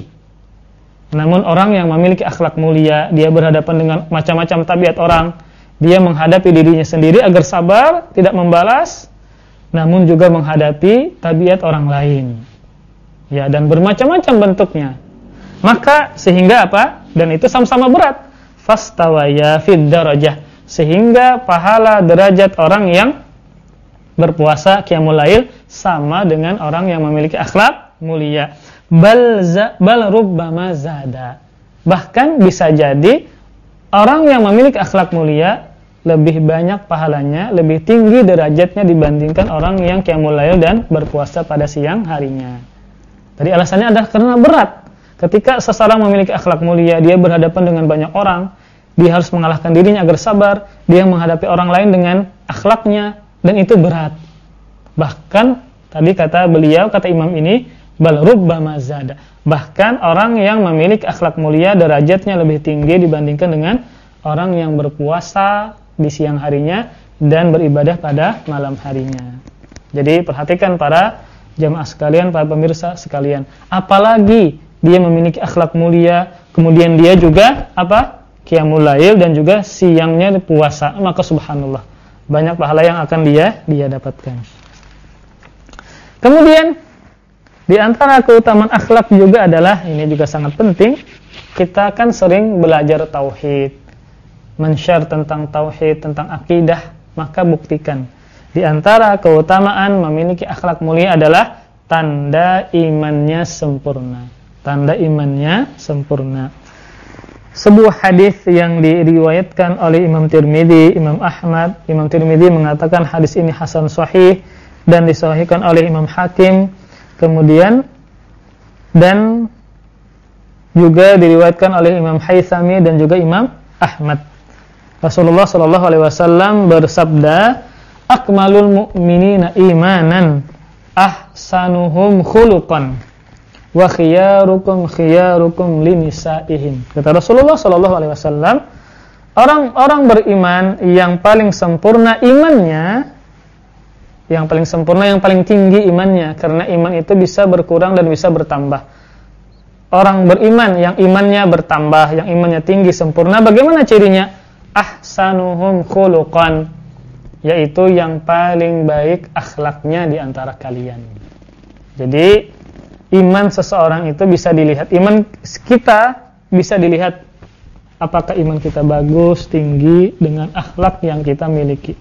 Namun orang yang memiliki akhlak mulia, dia berhadapan dengan macam-macam tabiat orang, dia menghadapi dirinya sendiri agar sabar, tidak membalas, namun juga menghadapi tabiat orang lain. Ya, dan bermacam-macam bentuknya. Maka sehingga apa? Dan itu sama-sama berat. Fastawaya fid darajah. Sehingga pahala derajat orang yang berpuasa qiyamul lail sama dengan orang yang memiliki akhlak mulia. Bal za, bal rubbama zada. Bahkan bisa jadi orang yang memiliki akhlak mulia lebih banyak pahalanya, lebih tinggi derajatnya dibandingkan orang yang qiyamul lail dan berpuasa pada siang harinya. Tadi alasannya adalah karena berat. Ketika seseorang memiliki akhlak mulia, dia berhadapan dengan banyak orang, dia harus mengalahkan dirinya agar sabar, dia menghadapi orang lain dengan akhlaknya dan itu berat. Bahkan tadi kata beliau, kata imam ini, bal rubbama zada. Bahkan orang yang memiliki akhlak mulia derajatnya lebih tinggi dibandingkan dengan orang yang berpuasa di siang harinya dan beribadah pada malam harinya. Jadi perhatikan para jamaah sekalian, para pemirsa sekalian. Apalagi dia memiliki akhlak mulia, kemudian dia juga apa? Qiyamul lail dan juga siangnya puasa. Maka subhanallah, banyak pahala yang akan dia dia dapatkan. Kemudian di antara keutamaan akhlak juga adalah ini juga sangat penting. Kita kan sering belajar tauhid, men-share tentang tauhid, tentang akidah, maka buktikan. Di antara keutamaan memiliki akhlak mulia adalah tanda imannya sempurna. Tanda imannya sempurna. Sebuah hadis yang diriwayatkan oleh Imam Tirmidzi, Imam Ahmad, Imam Tirmidzi mengatakan hadis ini hasan sahih dan disahihkan oleh Imam Hakim. Kemudian dan juga diriwayatkan oleh Imam Haythami dan juga Imam Ahmad. Rasulullah Shallallahu Alaihi Wasallam bersabda, "Akmalul mu'minina imanan, ahsanuhum khuluqan, wa khiyarukum khiyarukum linisaihim." Kata Rasulullah Shallallahu Alaihi Wasallam, orang-orang beriman yang paling sempurna imannya, yang paling sempurna, yang paling tinggi imannya, karena iman itu bisa berkurang dan bisa bertambah. Orang beriman yang imannya bertambah, yang imannya tinggi sempurna, bagaimana cirinya? ahsanuhum khuluqan yaitu yang paling baik akhlaknya di antara kalian. Jadi iman seseorang itu bisa dilihat iman kita bisa dilihat apakah iman kita bagus, tinggi dengan akhlak yang kita miliki.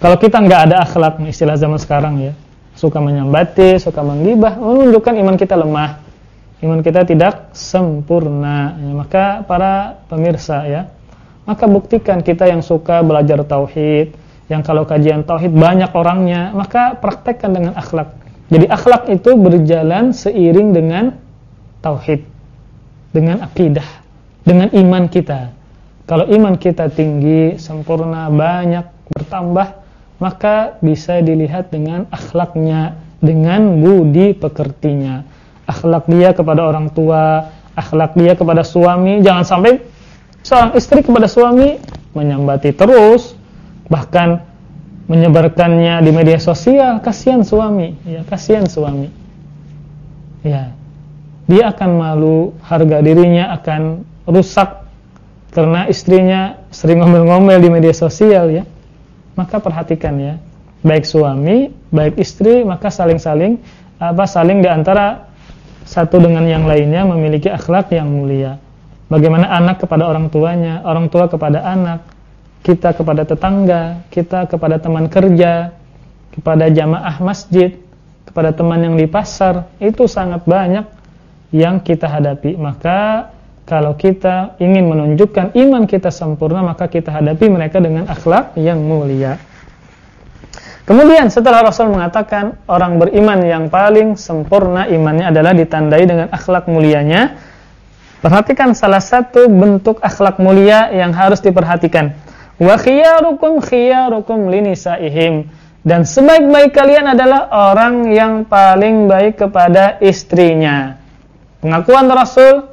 Kalau kita nggak ada akhlak, istilah zaman sekarang ya, suka menyambati, suka menggibah, menunjukkan iman kita lemah, iman kita tidak sempurna. Ya, maka para pemirsa ya, maka buktikan kita yang suka belajar tauhid, yang kalau kajian tauhid banyak orangnya, maka praktekkan dengan akhlak. Jadi akhlak itu berjalan seiring dengan tauhid, dengan akidah, dengan iman kita. Kalau iman kita tinggi, sempurna, banyak, bertambah, maka bisa dilihat dengan akhlaknya, dengan budi pekertinya. Akhlak dia kepada orang tua, akhlak dia kepada suami, jangan sampai seorang istri kepada suami menyambati terus bahkan menyebarkannya di media sosial kasihan suami. Ya kasihan suami. Ya dia akan malu harga dirinya akan rusak karena istrinya sering ngomel-ngomel di media sosial ya. Maka perhatikan ya. Baik suami baik istri maka saling-saling apa saling di antara satu dengan yang lainnya memiliki akhlak yang mulia. Bagaimana anak kepada orang tuanya, orang tua kepada anak, kita kepada tetangga, kita kepada teman kerja, kepada jamaah masjid, kepada teman yang di pasar, itu sangat banyak yang kita hadapi. Maka kalau kita ingin menunjukkan iman kita sempurna, maka kita hadapi mereka dengan akhlak yang mulia. Kemudian setelah Rasul mengatakan orang beriman yang paling sempurna imannya adalah ditandai dengan akhlak mulianya, Perhatikan salah satu bentuk akhlak mulia yang harus diperhatikan. Wa khiyarukum khiyarukum linisaihim. Dan sebaik-baik kalian adalah orang yang paling baik kepada istrinya. Pengakuan Rasul,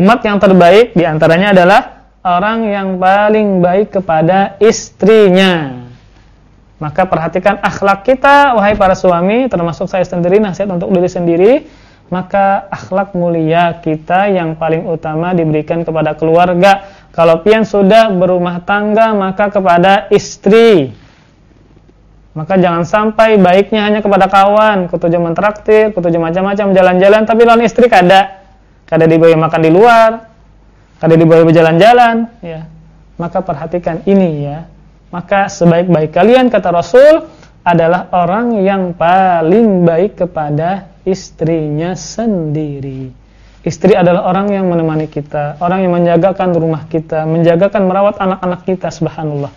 umat yang terbaik di antaranya adalah orang yang paling baik kepada istrinya. Maka perhatikan akhlak kita, wahai para suami, termasuk saya sendiri, nasihat untuk diri sendiri. Maka akhlak mulia kita yang paling utama diberikan kepada keluarga kalau pian sudah berumah tangga maka kepada istri. Maka jangan sampai baiknya hanya kepada kawan, kutuju mentraktir, kutuju macam-macam jalan-jalan tapi lawan istri kada. Kada dibawa makan di luar, kada dibawa berjalan-jalan, ya. Maka perhatikan ini ya. Maka sebaik-baik kalian kata Rasul adalah orang yang paling baik kepada istrinya sendiri. Istri adalah orang yang menemani kita, orang yang menjagakan rumah kita, menjagakan merawat anak-anak kita, subhanallah.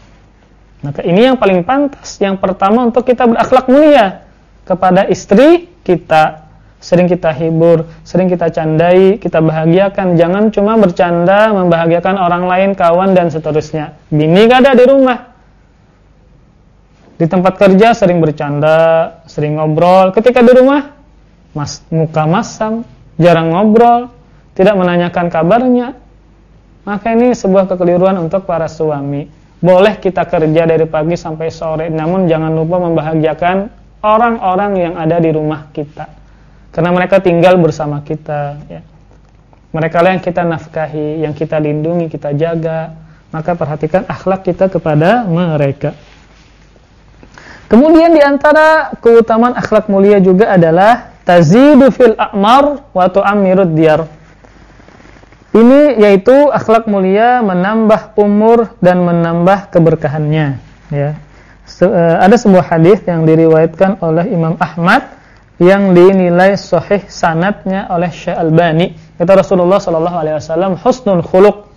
Maka ini yang paling pantas. Yang pertama untuk kita berakhlak mulia kepada istri kita. Sering kita hibur, sering kita candai, kita bahagiakan. Jangan cuma bercanda, membahagiakan orang lain, kawan, dan seterusnya. Bini gak ada di rumah. Di tempat kerja sering bercanda, sering ngobrol. Ketika di rumah, mas, muka masam, jarang ngobrol, tidak menanyakan kabarnya, maka ini sebuah kekeliruan untuk para suami. Boleh kita kerja dari pagi sampai sore, namun jangan lupa membahagiakan orang-orang yang ada di rumah kita. Karena mereka tinggal bersama kita. Ya. Mereka lah yang kita nafkahi, yang kita lindungi, kita jaga. Maka perhatikan akhlak kita kepada mereka. Kemudian di antara keutamaan akhlak mulia juga adalah tazidu fil a'mar wa tu'ammirud diyar. Ini yaitu akhlak mulia menambah umur dan menambah keberkahannya, ya. Se uh, ada sebuah hadis yang diriwayatkan oleh Imam Ahmad yang dinilai sahih sanatnya oleh Syekh Albani. Kata Rasulullah sallallahu alaihi wasallam, husnul khuluq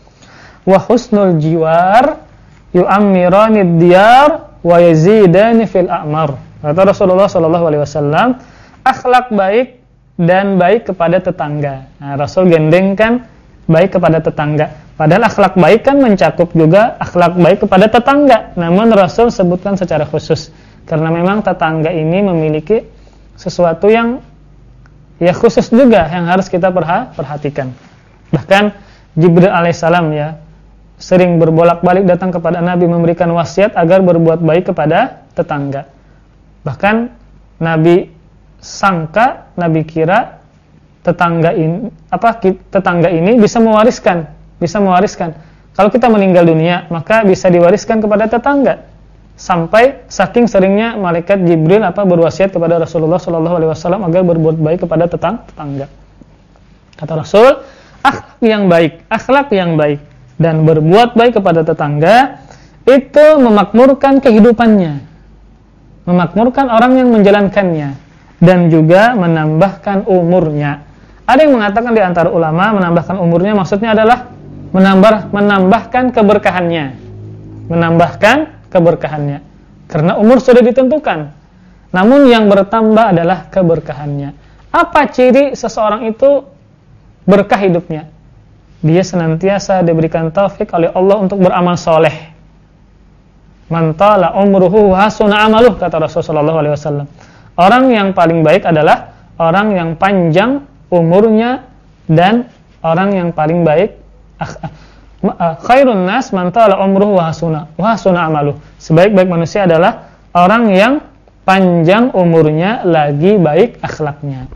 wa husnul jiwar yu'ammiranid diyar wa yazidani fil a'mar. Kata Rasulullah sallallahu alaihi wasallam, akhlak baik dan baik kepada tetangga. Nah, Rasul gendengkan baik kepada tetangga. Padahal akhlak baik kan mencakup juga akhlak baik kepada tetangga. Namun Rasul sebutkan secara khusus karena memang tetangga ini memiliki sesuatu yang ya khusus juga yang harus kita perhatikan. Bahkan Jibril alaihissalam ya sering berbolak-balik datang kepada Nabi memberikan wasiat agar berbuat baik kepada tetangga. Bahkan Nabi sangka Nabi kira tetangga ini apa tetangga ini bisa mewariskan, bisa mewariskan. Kalau kita meninggal dunia, maka bisa diwariskan kepada tetangga. Sampai saking seringnya malaikat Jibril apa berwasiat kepada Rasulullah Shallallahu alaihi wasallam agar berbuat baik kepada tetang tetangga. Kata Rasul, akhlak yang baik, akhlak yang baik dan berbuat baik kepada tetangga itu memakmurkan kehidupannya. Memakmurkan orang yang menjalankannya dan juga menambahkan umurnya. Ada yang mengatakan di antara ulama menambahkan umurnya maksudnya adalah menambah menambahkan keberkahannya. Menambahkan keberkahannya. Karena umur sudah ditentukan. Namun yang bertambah adalah keberkahannya. Apa ciri seseorang itu berkah hidupnya? Dia senantiasa diberikan taufik oleh Allah untuk beramal soleh. Mantala umruhu hasuna amaluh kata Rasulullah SAW. Orang yang paling baik adalah orang yang panjang umurnya dan orang yang paling baik khairun nas man tala umruhu wa hasuna wa hasuna amalu. Sebaik-baik manusia adalah orang yang panjang umurnya lagi baik akhlaknya.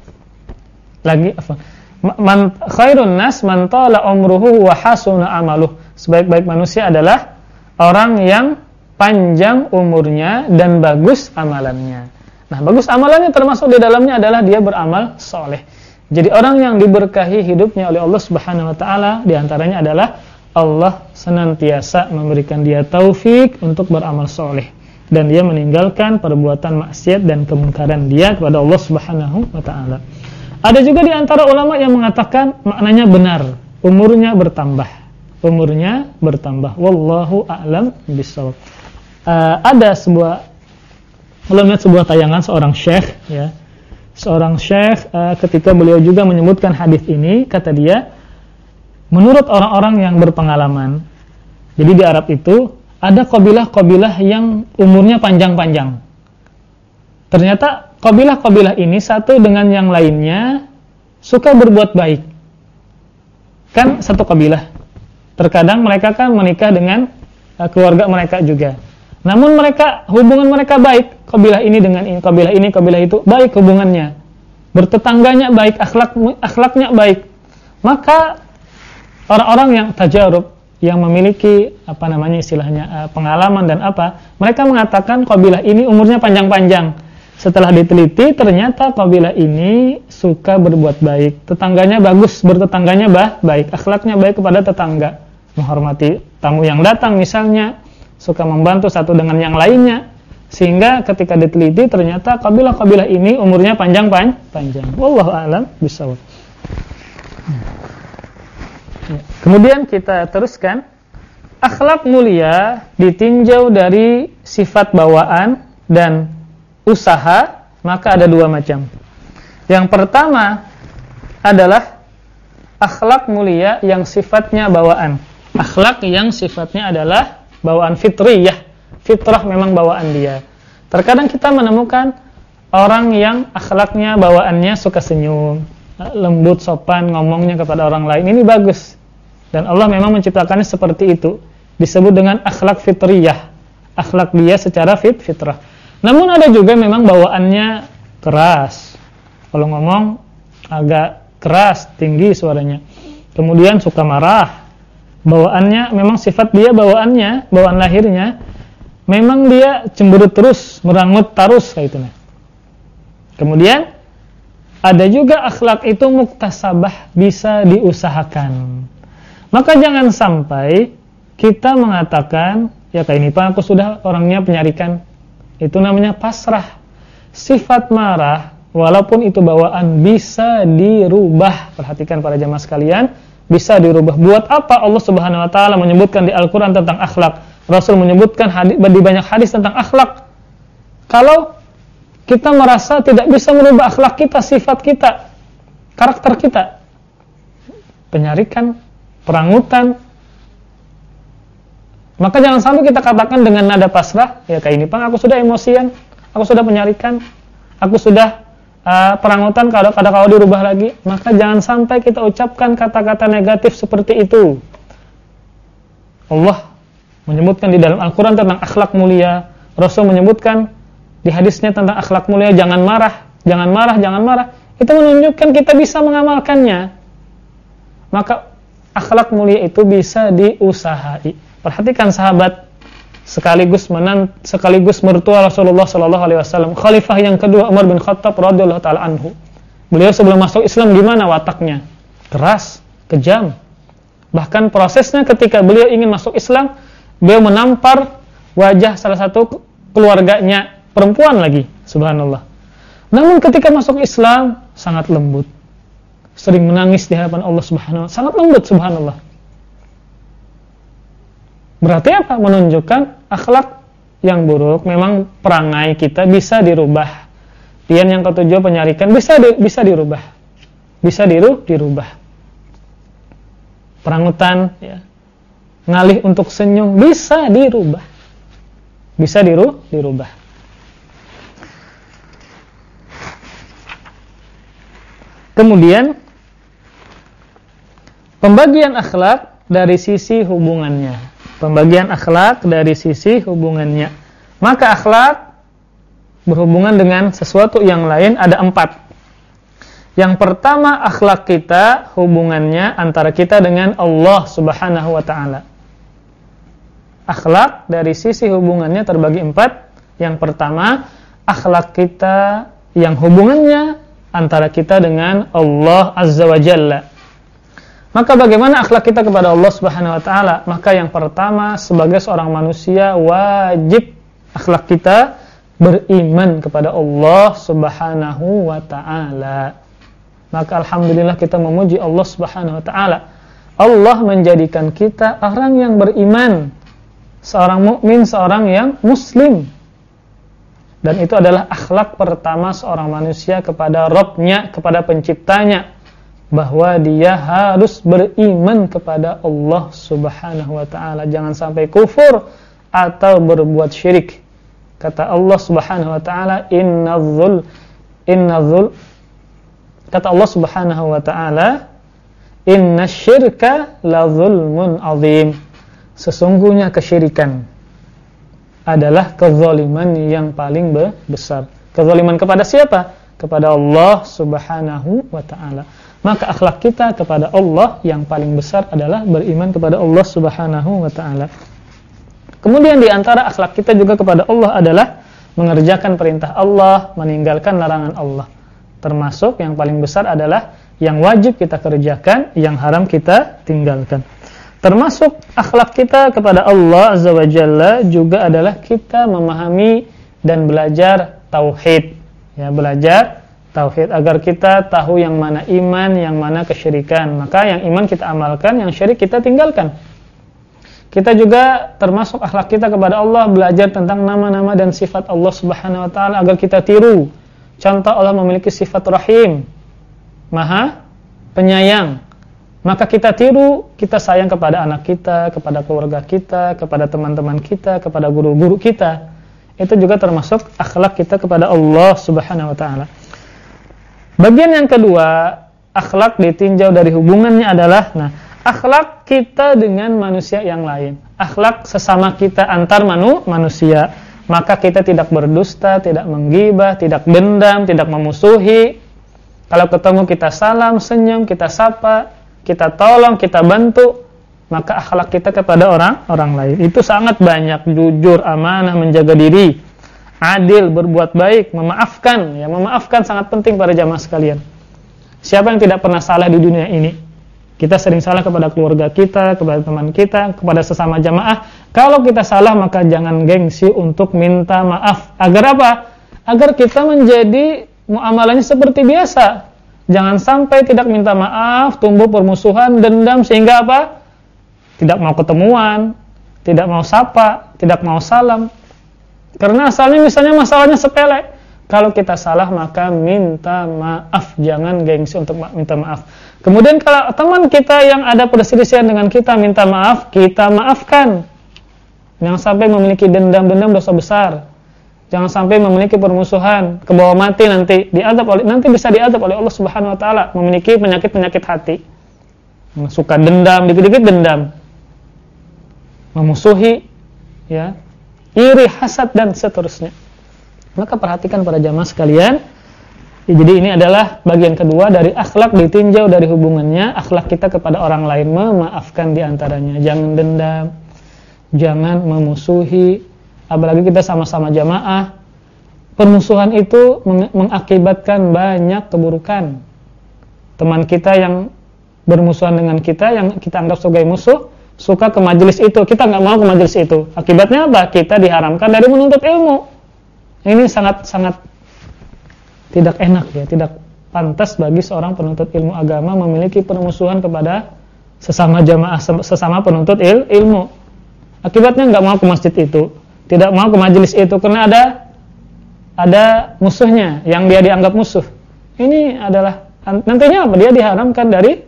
Lagi apa? Man khairun nas man tala umruhu wa hasuna amalu. Sebaik-baik manusia adalah orang yang panjang umurnya dan bagus amalannya. Nah, bagus amalannya termasuk di dalamnya adalah dia beramal soleh. Jadi orang yang diberkahi hidupnya oleh Allah Subhanahu wa taala di antaranya adalah Allah senantiasa memberikan dia taufik untuk beramal soleh dan dia meninggalkan perbuatan maksiat dan kemungkaran dia kepada Allah Subhanahu wa taala. Ada juga di antara ulama yang mengatakan maknanya benar, umurnya bertambah. Umurnya bertambah. Wallahu a'lam bishawab. Uh, ada sebuah kalau melihat sebuah tayangan seorang syekh ya seorang syekh uh, ketika beliau juga menyebutkan hadis ini kata dia menurut orang-orang yang berpengalaman jadi di Arab itu ada kabilah-kabilah yang umurnya panjang-panjang. Ternyata kabilah-kabilah ini satu dengan yang lainnya suka berbuat baik. Kan satu kabilah. Terkadang mereka kan menikah dengan uh, keluarga mereka juga. Namun mereka hubungan mereka baik, kabilah ini dengan ini, kabilah ini, kabilah itu. Baik hubungannya. Bertetangganya baik, akhlak akhlaknya baik. Maka orang-orang yang tajarub yang memiliki apa namanya istilahnya uh, pengalaman dan apa mereka mengatakan kabilah ini umurnya panjang-panjang. Setelah diteliti ternyata kabilah ini suka berbuat baik. Tetangganya bagus bertetangganya bah baik. Akhlaknya baik kepada tetangga. Menghormati tamu yang datang misalnya suka membantu satu dengan yang lainnya sehingga ketika diteliti ternyata kabilah-kabilah ini umurnya panjang panjang wallahu alam bisawab Kemudian kita teruskan akhlak mulia ditinjau dari sifat bawaan dan usaha, maka ada dua macam. Yang pertama adalah akhlak mulia yang sifatnya bawaan. Akhlak yang sifatnya adalah bawaan fitriyah. Fitrah memang bawaan dia. Terkadang kita menemukan orang yang akhlaknya bawaannya suka senyum, lembut, sopan, ngomongnya kepada orang lain. Ini bagus. Dan Allah memang menciptakannya seperti itu. Disebut dengan akhlak fitriyah. Akhlak dia secara fit fitrah. Namun ada juga memang bawaannya keras. Kalau ngomong agak keras, tinggi suaranya. Kemudian suka marah. Bawaannya memang sifat dia bawaannya, bawaan lahirnya memang dia cemberut terus, merangut terus kayak itu. Kemudian ada juga akhlak itu muktasabah bisa diusahakan. Maka jangan sampai kita mengatakan, ya kayak ini Pak, aku sudah orangnya penyarikan. Itu namanya pasrah. Sifat marah, walaupun itu bawaan bisa dirubah. Perhatikan para jamaah sekalian, bisa dirubah. Buat apa Allah Subhanahu wa taala menyebutkan di Al-Qur'an tentang akhlak? Rasul menyebutkan hadis, di banyak hadis tentang akhlak. Kalau kita merasa tidak bisa merubah akhlak kita, sifat kita, karakter kita, penyarikan perangutan. Maka jangan sampai kita katakan dengan nada pasrah, ya kayak ini, Bang, aku sudah emosian, aku sudah penyarikan, aku sudah uh, perangutan kalau kada kalau dirubah lagi. Maka jangan sampai kita ucapkan kata-kata negatif seperti itu. Allah menyebutkan di dalam Al-Qur'an tentang akhlak mulia, Rasul menyebutkan di hadisnya tentang akhlak mulia jangan marah, jangan marah, jangan marah. Itu menunjukkan kita bisa mengamalkannya. Maka akhlak mulia itu bisa diusahai. Perhatikan sahabat sekaligus menan sekaligus mertua Rasulullah sallallahu alaihi wasallam, khalifah yang kedua Umar bin Khattab radhiyallahu taala anhu. Beliau sebelum masuk Islam gimana wataknya? Keras, kejam. Bahkan prosesnya ketika beliau ingin masuk Islam, beliau menampar wajah salah satu keluarganya perempuan lagi, subhanallah. Namun ketika masuk Islam sangat lembut sering menangis di hadapan Allah Subhanahu sangat lembut subhanallah. Berarti apa? Menunjukkan akhlak yang buruk memang perangai kita bisa dirubah. Pian yang ketujuh penyarikan bisa di, bisa dirubah. Bisa diru, dirubah. Perangutan ya. Ngalih untuk senyum bisa dirubah. Bisa diru, dirubah. Kemudian Pembagian akhlak dari sisi hubungannya. Pembagian akhlak dari sisi hubungannya. Maka akhlak berhubungan dengan sesuatu yang lain ada empat. Yang pertama akhlak kita hubungannya antara kita dengan Allah Subhanahu wa taala. Akhlak dari sisi hubungannya terbagi empat. Yang pertama akhlak kita yang hubungannya antara kita dengan Allah Azza wa Jalla. Maka bagaimana akhlak kita kepada Allah Subhanahu wa taala? Maka yang pertama sebagai seorang manusia wajib akhlak kita beriman kepada Allah Subhanahu wa taala. Maka alhamdulillah kita memuji Allah Subhanahu wa taala. Allah menjadikan kita orang yang beriman, seorang mukmin, seorang yang muslim. Dan itu adalah akhlak pertama seorang manusia kepada Robnya, kepada penciptanya bahwa dia harus beriman kepada Allah Subhanahu wa taala. Jangan sampai kufur, atau berbuat syirik. Kata Allah Subhanahu wa taala, "Innadzul innadzul" Kata Allah Subhanahu wa taala, "Innasyirka ladzulmun azim." Sesungguhnya kesyirikan adalah kezaliman yang paling besar. Kezaliman kepada siapa? Kepada Allah Subhanahu wa taala. Maka akhlak kita kepada Allah yang paling besar adalah beriman kepada Allah Subhanahu wa taala. Kemudian di antara akhlak kita juga kepada Allah adalah mengerjakan perintah Allah, meninggalkan larangan Allah. Termasuk yang paling besar adalah yang wajib kita kerjakan, yang haram kita tinggalkan. Termasuk akhlak kita kepada Allah Azza wa Jalla juga adalah kita memahami dan belajar tauhid. Ya, belajar tauhid agar kita tahu yang mana iman, yang mana kesyirikan. Maka yang iman kita amalkan, yang syirik kita tinggalkan. Kita juga termasuk akhlak kita kepada Allah belajar tentang nama-nama dan sifat Allah Subhanahu wa taala agar kita tiru. Contoh Allah memiliki sifat Rahim, Maha Penyayang. Maka kita tiru, kita sayang kepada anak kita, kepada keluarga kita, kepada teman-teman kita, kepada guru-guru kita. Itu juga termasuk akhlak kita kepada Allah Subhanahu wa taala. Bagian yang kedua, akhlak ditinjau dari hubungannya adalah nah akhlak kita dengan manusia yang lain. Akhlak sesama kita antar manu, manusia. Maka kita tidak berdusta, tidak menggibah, tidak dendam, tidak memusuhi. Kalau ketemu kita salam, senyum, kita sapa, kita tolong, kita bantu. Maka akhlak kita kepada orang orang lain itu sangat banyak, jujur, amanah, menjaga diri, adil, berbuat baik, memaafkan. Ya, memaafkan sangat penting para jamaah sekalian. Siapa yang tidak pernah salah di dunia ini? Kita sering salah kepada keluarga kita, kepada teman kita, kepada sesama jamaah. Kalau kita salah maka jangan gengsi untuk minta maaf. Agar apa? Agar kita menjadi muamalahnya seperti biasa. Jangan sampai tidak minta maaf, tumbuh permusuhan, dendam sehingga apa? Tidak mau ketemuan, tidak mau sapa, tidak mau salam. Karena asalnya misalnya masalahnya sepele. Kalau kita salah maka minta maaf, jangan gengsi untuk minta maaf. Kemudian kalau teman kita yang ada perselisihan dengan kita minta maaf, kita maafkan. Jangan sampai memiliki dendam-dendam dosa besar. Jangan sampai memiliki permusuhan, ke bawah mati nanti diadab oleh nanti bisa diadab oleh Allah Subhanahu wa taala, memiliki penyakit-penyakit hati. Suka dendam, dikit-dikit dendam. Memusuhi ya, iri, hasad dan seterusnya. Maka perhatikan para jamaah sekalian. Ya, jadi ini adalah bagian kedua dari akhlak ditinjau dari hubungannya akhlak kita kepada orang lain memaafkan di antaranya. Jangan dendam, jangan memusuhi. Apalagi kita sama-sama jamaah. Permusuhan itu mengakibatkan banyak keburukan. Teman kita yang bermusuhan dengan kita yang kita anggap sebagai musuh suka ke majelis itu kita nggak mau ke majelis itu akibatnya apa kita diharamkan dari menuntut ilmu ini sangat-sangat tidak enak ya, tidak pantas bagi seorang penuntut ilmu agama memiliki permusuhan kepada sesama jamaah sesama penuntut il, ilmu. Akibatnya nggak mau ke masjid itu, tidak mau ke majelis itu karena ada ada musuhnya yang dia dianggap musuh. Ini adalah nantinya apa? Dia diharamkan dari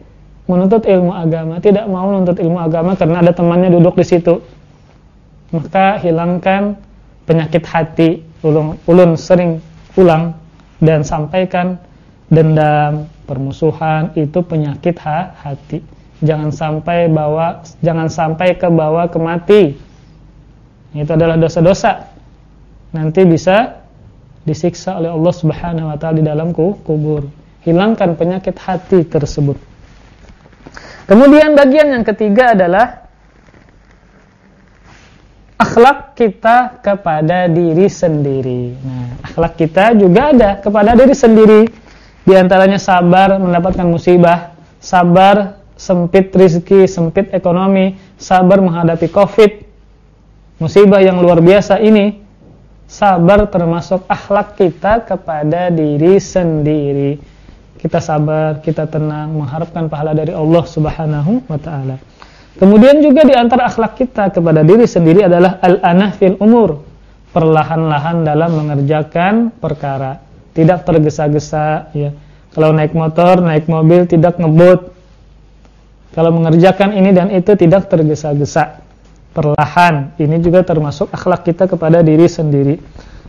menuntut ilmu agama, tidak mau menuntut ilmu agama karena ada temannya duduk di situ. Maka hilangkan penyakit hati ulun, ulun sering ulang dan sampaikan dendam, permusuhan itu penyakit ha, hati. Jangan sampai bawa jangan sampai ke bawah ke mati. Itu adalah dosa-dosa. Nanti bisa disiksa oleh Allah Subhanahu wa taala di dalam kubur. Hilangkan penyakit hati tersebut. Kemudian bagian yang ketiga adalah akhlak kita kepada diri sendiri. Nah, akhlak kita juga ada kepada diri sendiri. Di antaranya sabar mendapatkan musibah, sabar sempit rezeki, sempit ekonomi, sabar menghadapi Covid. Musibah yang luar biasa ini, sabar termasuk akhlak kita kepada diri sendiri. Kita sabar, kita tenang, mengharapkan pahala dari Allah Subhanahu wa taala. Kemudian juga di antara akhlak kita kepada diri sendiri adalah al-anah fil umur. Perlahan-lahan dalam mengerjakan perkara, tidak tergesa-gesa ya. Kalau naik motor, naik mobil tidak ngebut. Kalau mengerjakan ini dan itu tidak tergesa-gesa. Perlahan. Ini juga termasuk akhlak kita kepada diri sendiri.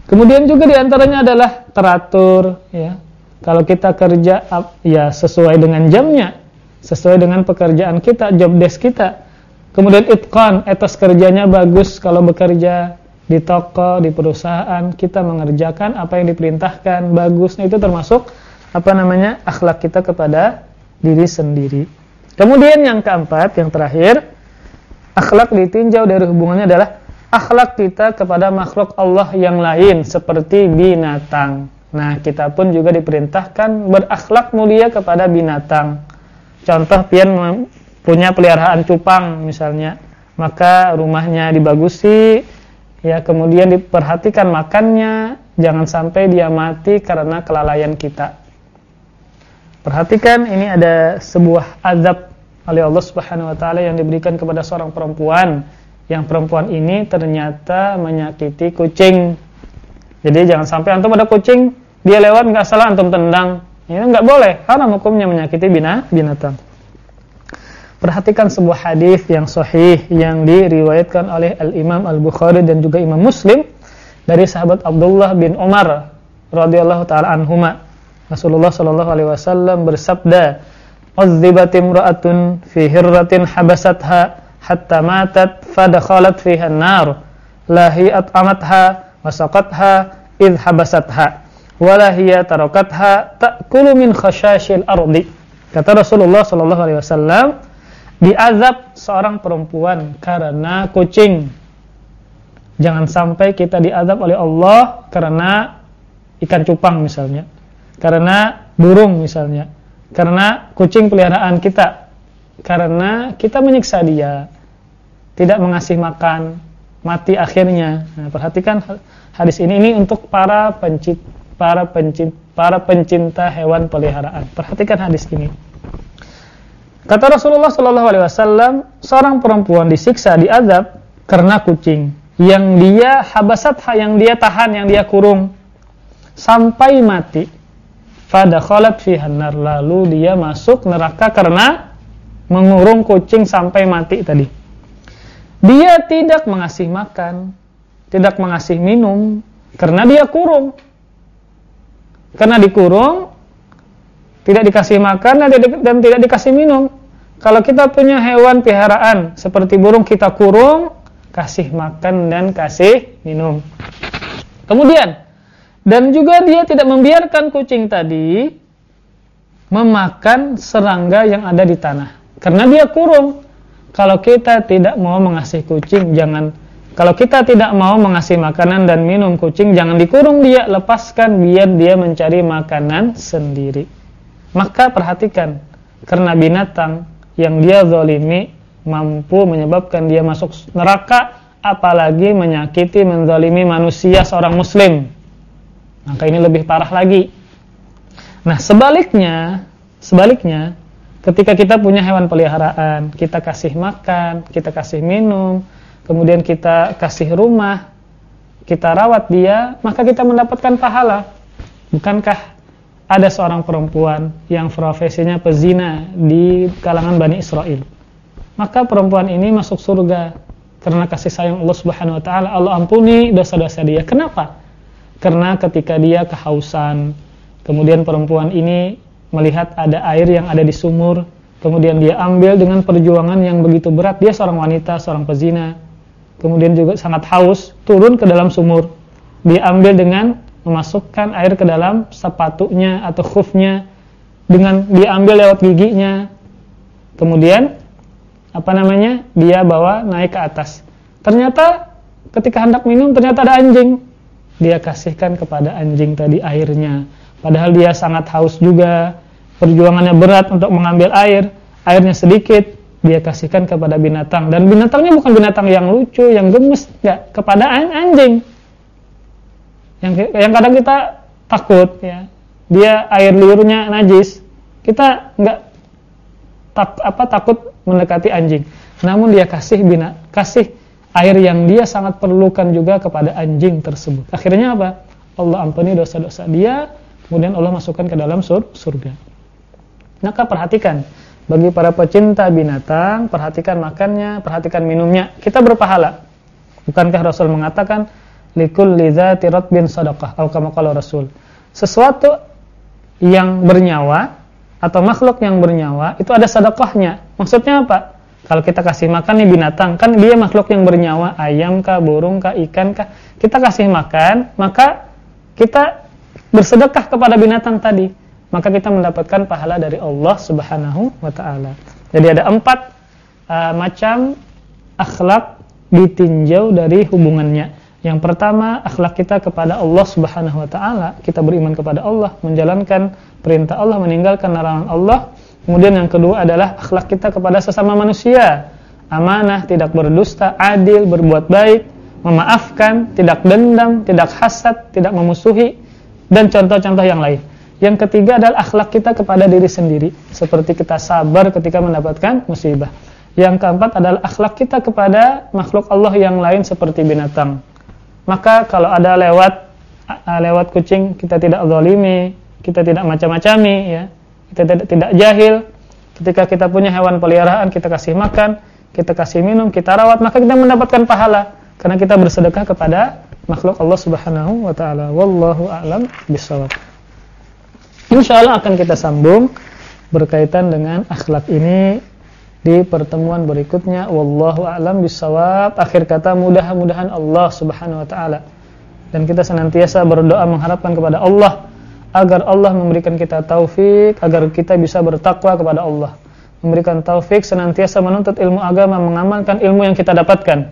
Kemudian juga di antaranya adalah teratur, ya. Kalau kita kerja ya sesuai dengan jamnya, sesuai dengan pekerjaan kita, job desk kita. Kemudian itqan, etos kerjanya bagus kalau bekerja di toko, di perusahaan, kita mengerjakan apa yang diperintahkan, bagus. Nah, itu termasuk apa namanya? akhlak kita kepada diri sendiri. Kemudian yang keempat, yang terakhir, akhlak ditinjau dari hubungannya adalah akhlak kita kepada makhluk Allah yang lain seperti binatang. Nah, kita pun juga diperintahkan berakhlak mulia kepada binatang. Contoh pian punya peliharaan cupang misalnya, maka rumahnya dibagusi, ya kemudian diperhatikan makannya, jangan sampai dia mati karena kelalaian kita. Perhatikan ini ada sebuah azab oleh Allah Subhanahu wa taala yang diberikan kepada seorang perempuan yang perempuan ini ternyata menyakiti kucing. Jadi jangan sampai antum ada kucing, dia lewat nggak salah antum tendang. Ini nggak boleh, haram hukumnya menyakiti bina, binatang. Perhatikan sebuah hadis yang sahih yang diriwayatkan oleh Al-Imam Al-Bukhari dan juga Imam Muslim dari sahabat Abdullah bin Umar radhiyallahu taala anhuma. Rasulullah sallallahu alaihi wasallam bersabda, Uzzibat imra'atun fi hirratin habasatha hatta matat fadakhalat fiha an-nar lahi at'amatha wa saqatha idh habasatha wala hiya tarakatha ta'kulu min khashashil ardi kata Rasulullah sallallahu alaihi wasallam diazab seorang perempuan karena kucing. Jangan sampai kita diazab oleh Allah karena ikan cupang misalnya karena burung misalnya karena kucing peliharaan kita. Karena kita menyiksa dia. Tidak mengasih makan. Mati akhirnya. Nah, perhatikan hadis ini. Ini untuk para pencinta para pencinta para pencinta hewan peliharaan. Perhatikan hadis ini. Kata Rasulullah Shallallahu Alaihi Wasallam seorang perempuan disiksa diazab karena kucing yang dia habasat yang dia tahan yang dia kurung sampai mati fadakhalat fihan nar lalu dia masuk neraka karena mengurung kucing sampai mati tadi. Dia tidak mengasih makan, tidak mengasih minum karena dia kurung. Karena dikurung tidak dikasih makan dan tidak dikasih minum. Kalau kita punya hewan piharaan seperti burung kita kurung, kasih makan dan kasih minum. Kemudian dan juga dia tidak membiarkan kucing tadi memakan serangga yang ada di tanah. Karena dia kurung. Kalau kita tidak mau mengasih kucing, jangan kalau kita tidak mau mengasih makanan dan minum kucing, jangan dikurung dia, lepaskan biar dia mencari makanan sendiri. Maka perhatikan, karena binatang yang dia zalimi mampu menyebabkan dia masuk neraka, apalagi menyakiti, menzalimi manusia seorang muslim. Maka ini lebih parah lagi. Nah, sebaliknya, sebaliknya, ketika kita punya hewan peliharaan, kita kasih makan, kita kasih minum, kemudian kita kasih rumah, kita rawat dia, maka kita mendapatkan pahala. Bukankah ada seorang perempuan yang profesinya pezina di kalangan Bani Israel? Maka perempuan ini masuk surga karena kasih sayang Allah Subhanahu wa taala. Allah ampuni dosa-dosa dia. Kenapa? Karena ketika dia kehausan, kemudian perempuan ini melihat ada air yang ada di sumur, kemudian dia ambil dengan perjuangan yang begitu berat. Dia seorang wanita, seorang pezina, kemudian juga sangat haus, turun ke dalam sumur. Dia ambil dengan memasukkan air ke dalam sepatunya atau khufnya, dengan dia ambil lewat giginya. Kemudian apa namanya? Dia bawa naik ke atas. Ternyata ketika hendak minum ternyata ada anjing dia kasihkan kepada anjing tadi airnya. Padahal dia sangat haus juga, perjuangannya berat untuk mengambil air, airnya sedikit, dia kasihkan kepada binatang. Dan binatangnya bukan binatang yang lucu, yang gemes, enggak, kepada anjing. Yang yang kadang kita takut ya. Dia air liurnya najis, kita enggak tak, apa takut mendekati anjing. Namun dia kasih bina, kasih air yang dia sangat perlukan juga kepada anjing tersebut. Akhirnya apa? Allah ampuni dosa-dosa dia, kemudian Allah masukkan ke dalam sur surga. Maka perhatikan, Bagi para pecinta binatang, perhatikan makannya, perhatikan minumnya. Kita berpahala. Bukankah Rasul mengatakan likul lidzati bin sadaqah atau kama Rasul. Sesuatu yang bernyawa atau makhluk yang bernyawa itu ada sedekahnya. Maksudnya apa? Kalau kita kasih makan nih binatang, kan dia makhluk yang bernyawa, ayam kah, burung kah, ikan kah, kita kasih makan, maka kita bersedekah kepada binatang tadi maka kita mendapatkan pahala dari Allah Subhanahu wa taala. Jadi ada empat uh, macam akhlak ditinjau dari hubungannya. Yang pertama, akhlak kita kepada Allah Subhanahu wa taala. Kita beriman kepada Allah, menjalankan perintah Allah, meninggalkan larangan Allah. Kemudian yang kedua adalah akhlak kita kepada sesama manusia. Amanah, tidak berdusta, adil, berbuat baik, memaafkan, tidak dendam, tidak hasad, tidak memusuhi dan contoh-contoh yang lain. Yang ketiga adalah akhlak kita kepada diri sendiri, seperti kita sabar ketika mendapatkan musibah. Yang keempat adalah akhlak kita kepada makhluk Allah yang lain seperti binatang. Maka kalau ada lewat lewat kucing kita tidak zalimi, kita tidak macam-macami ya. Kita tidak, tidak jahil. Ketika kita punya hewan peliharaan kita kasih makan, kita kasih minum, kita rawat, maka kita mendapatkan pahala karena kita bersedekah kepada makhluk Allah Subhanahu wa taala. Wallahu a'lam bishawab. Insya Allah akan kita sambung berkaitan dengan akhlak ini di pertemuan berikutnya. Wallahu a'lam bisawab. Akhir kata mudah-mudahan Allah Subhanahu wa taala dan kita senantiasa berdoa mengharapkan kepada Allah agar Allah memberikan kita taufik agar kita bisa bertakwa kepada Allah. Memberikan taufik senantiasa menuntut ilmu agama, mengamalkan ilmu yang kita dapatkan.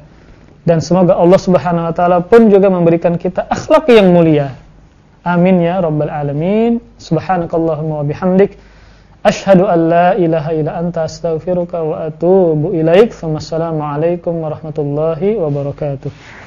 Dan semoga Allah Subhanahu wa taala pun juga memberikan kita akhlak yang mulia Amin ya rabbal alamin. Subhanakallahumma wa bihamdik asyhadu an la ilaha illa anta astaghfiruka wa atubu ilaik. Wassalamualaikum warahmatullahi wabarakatuh.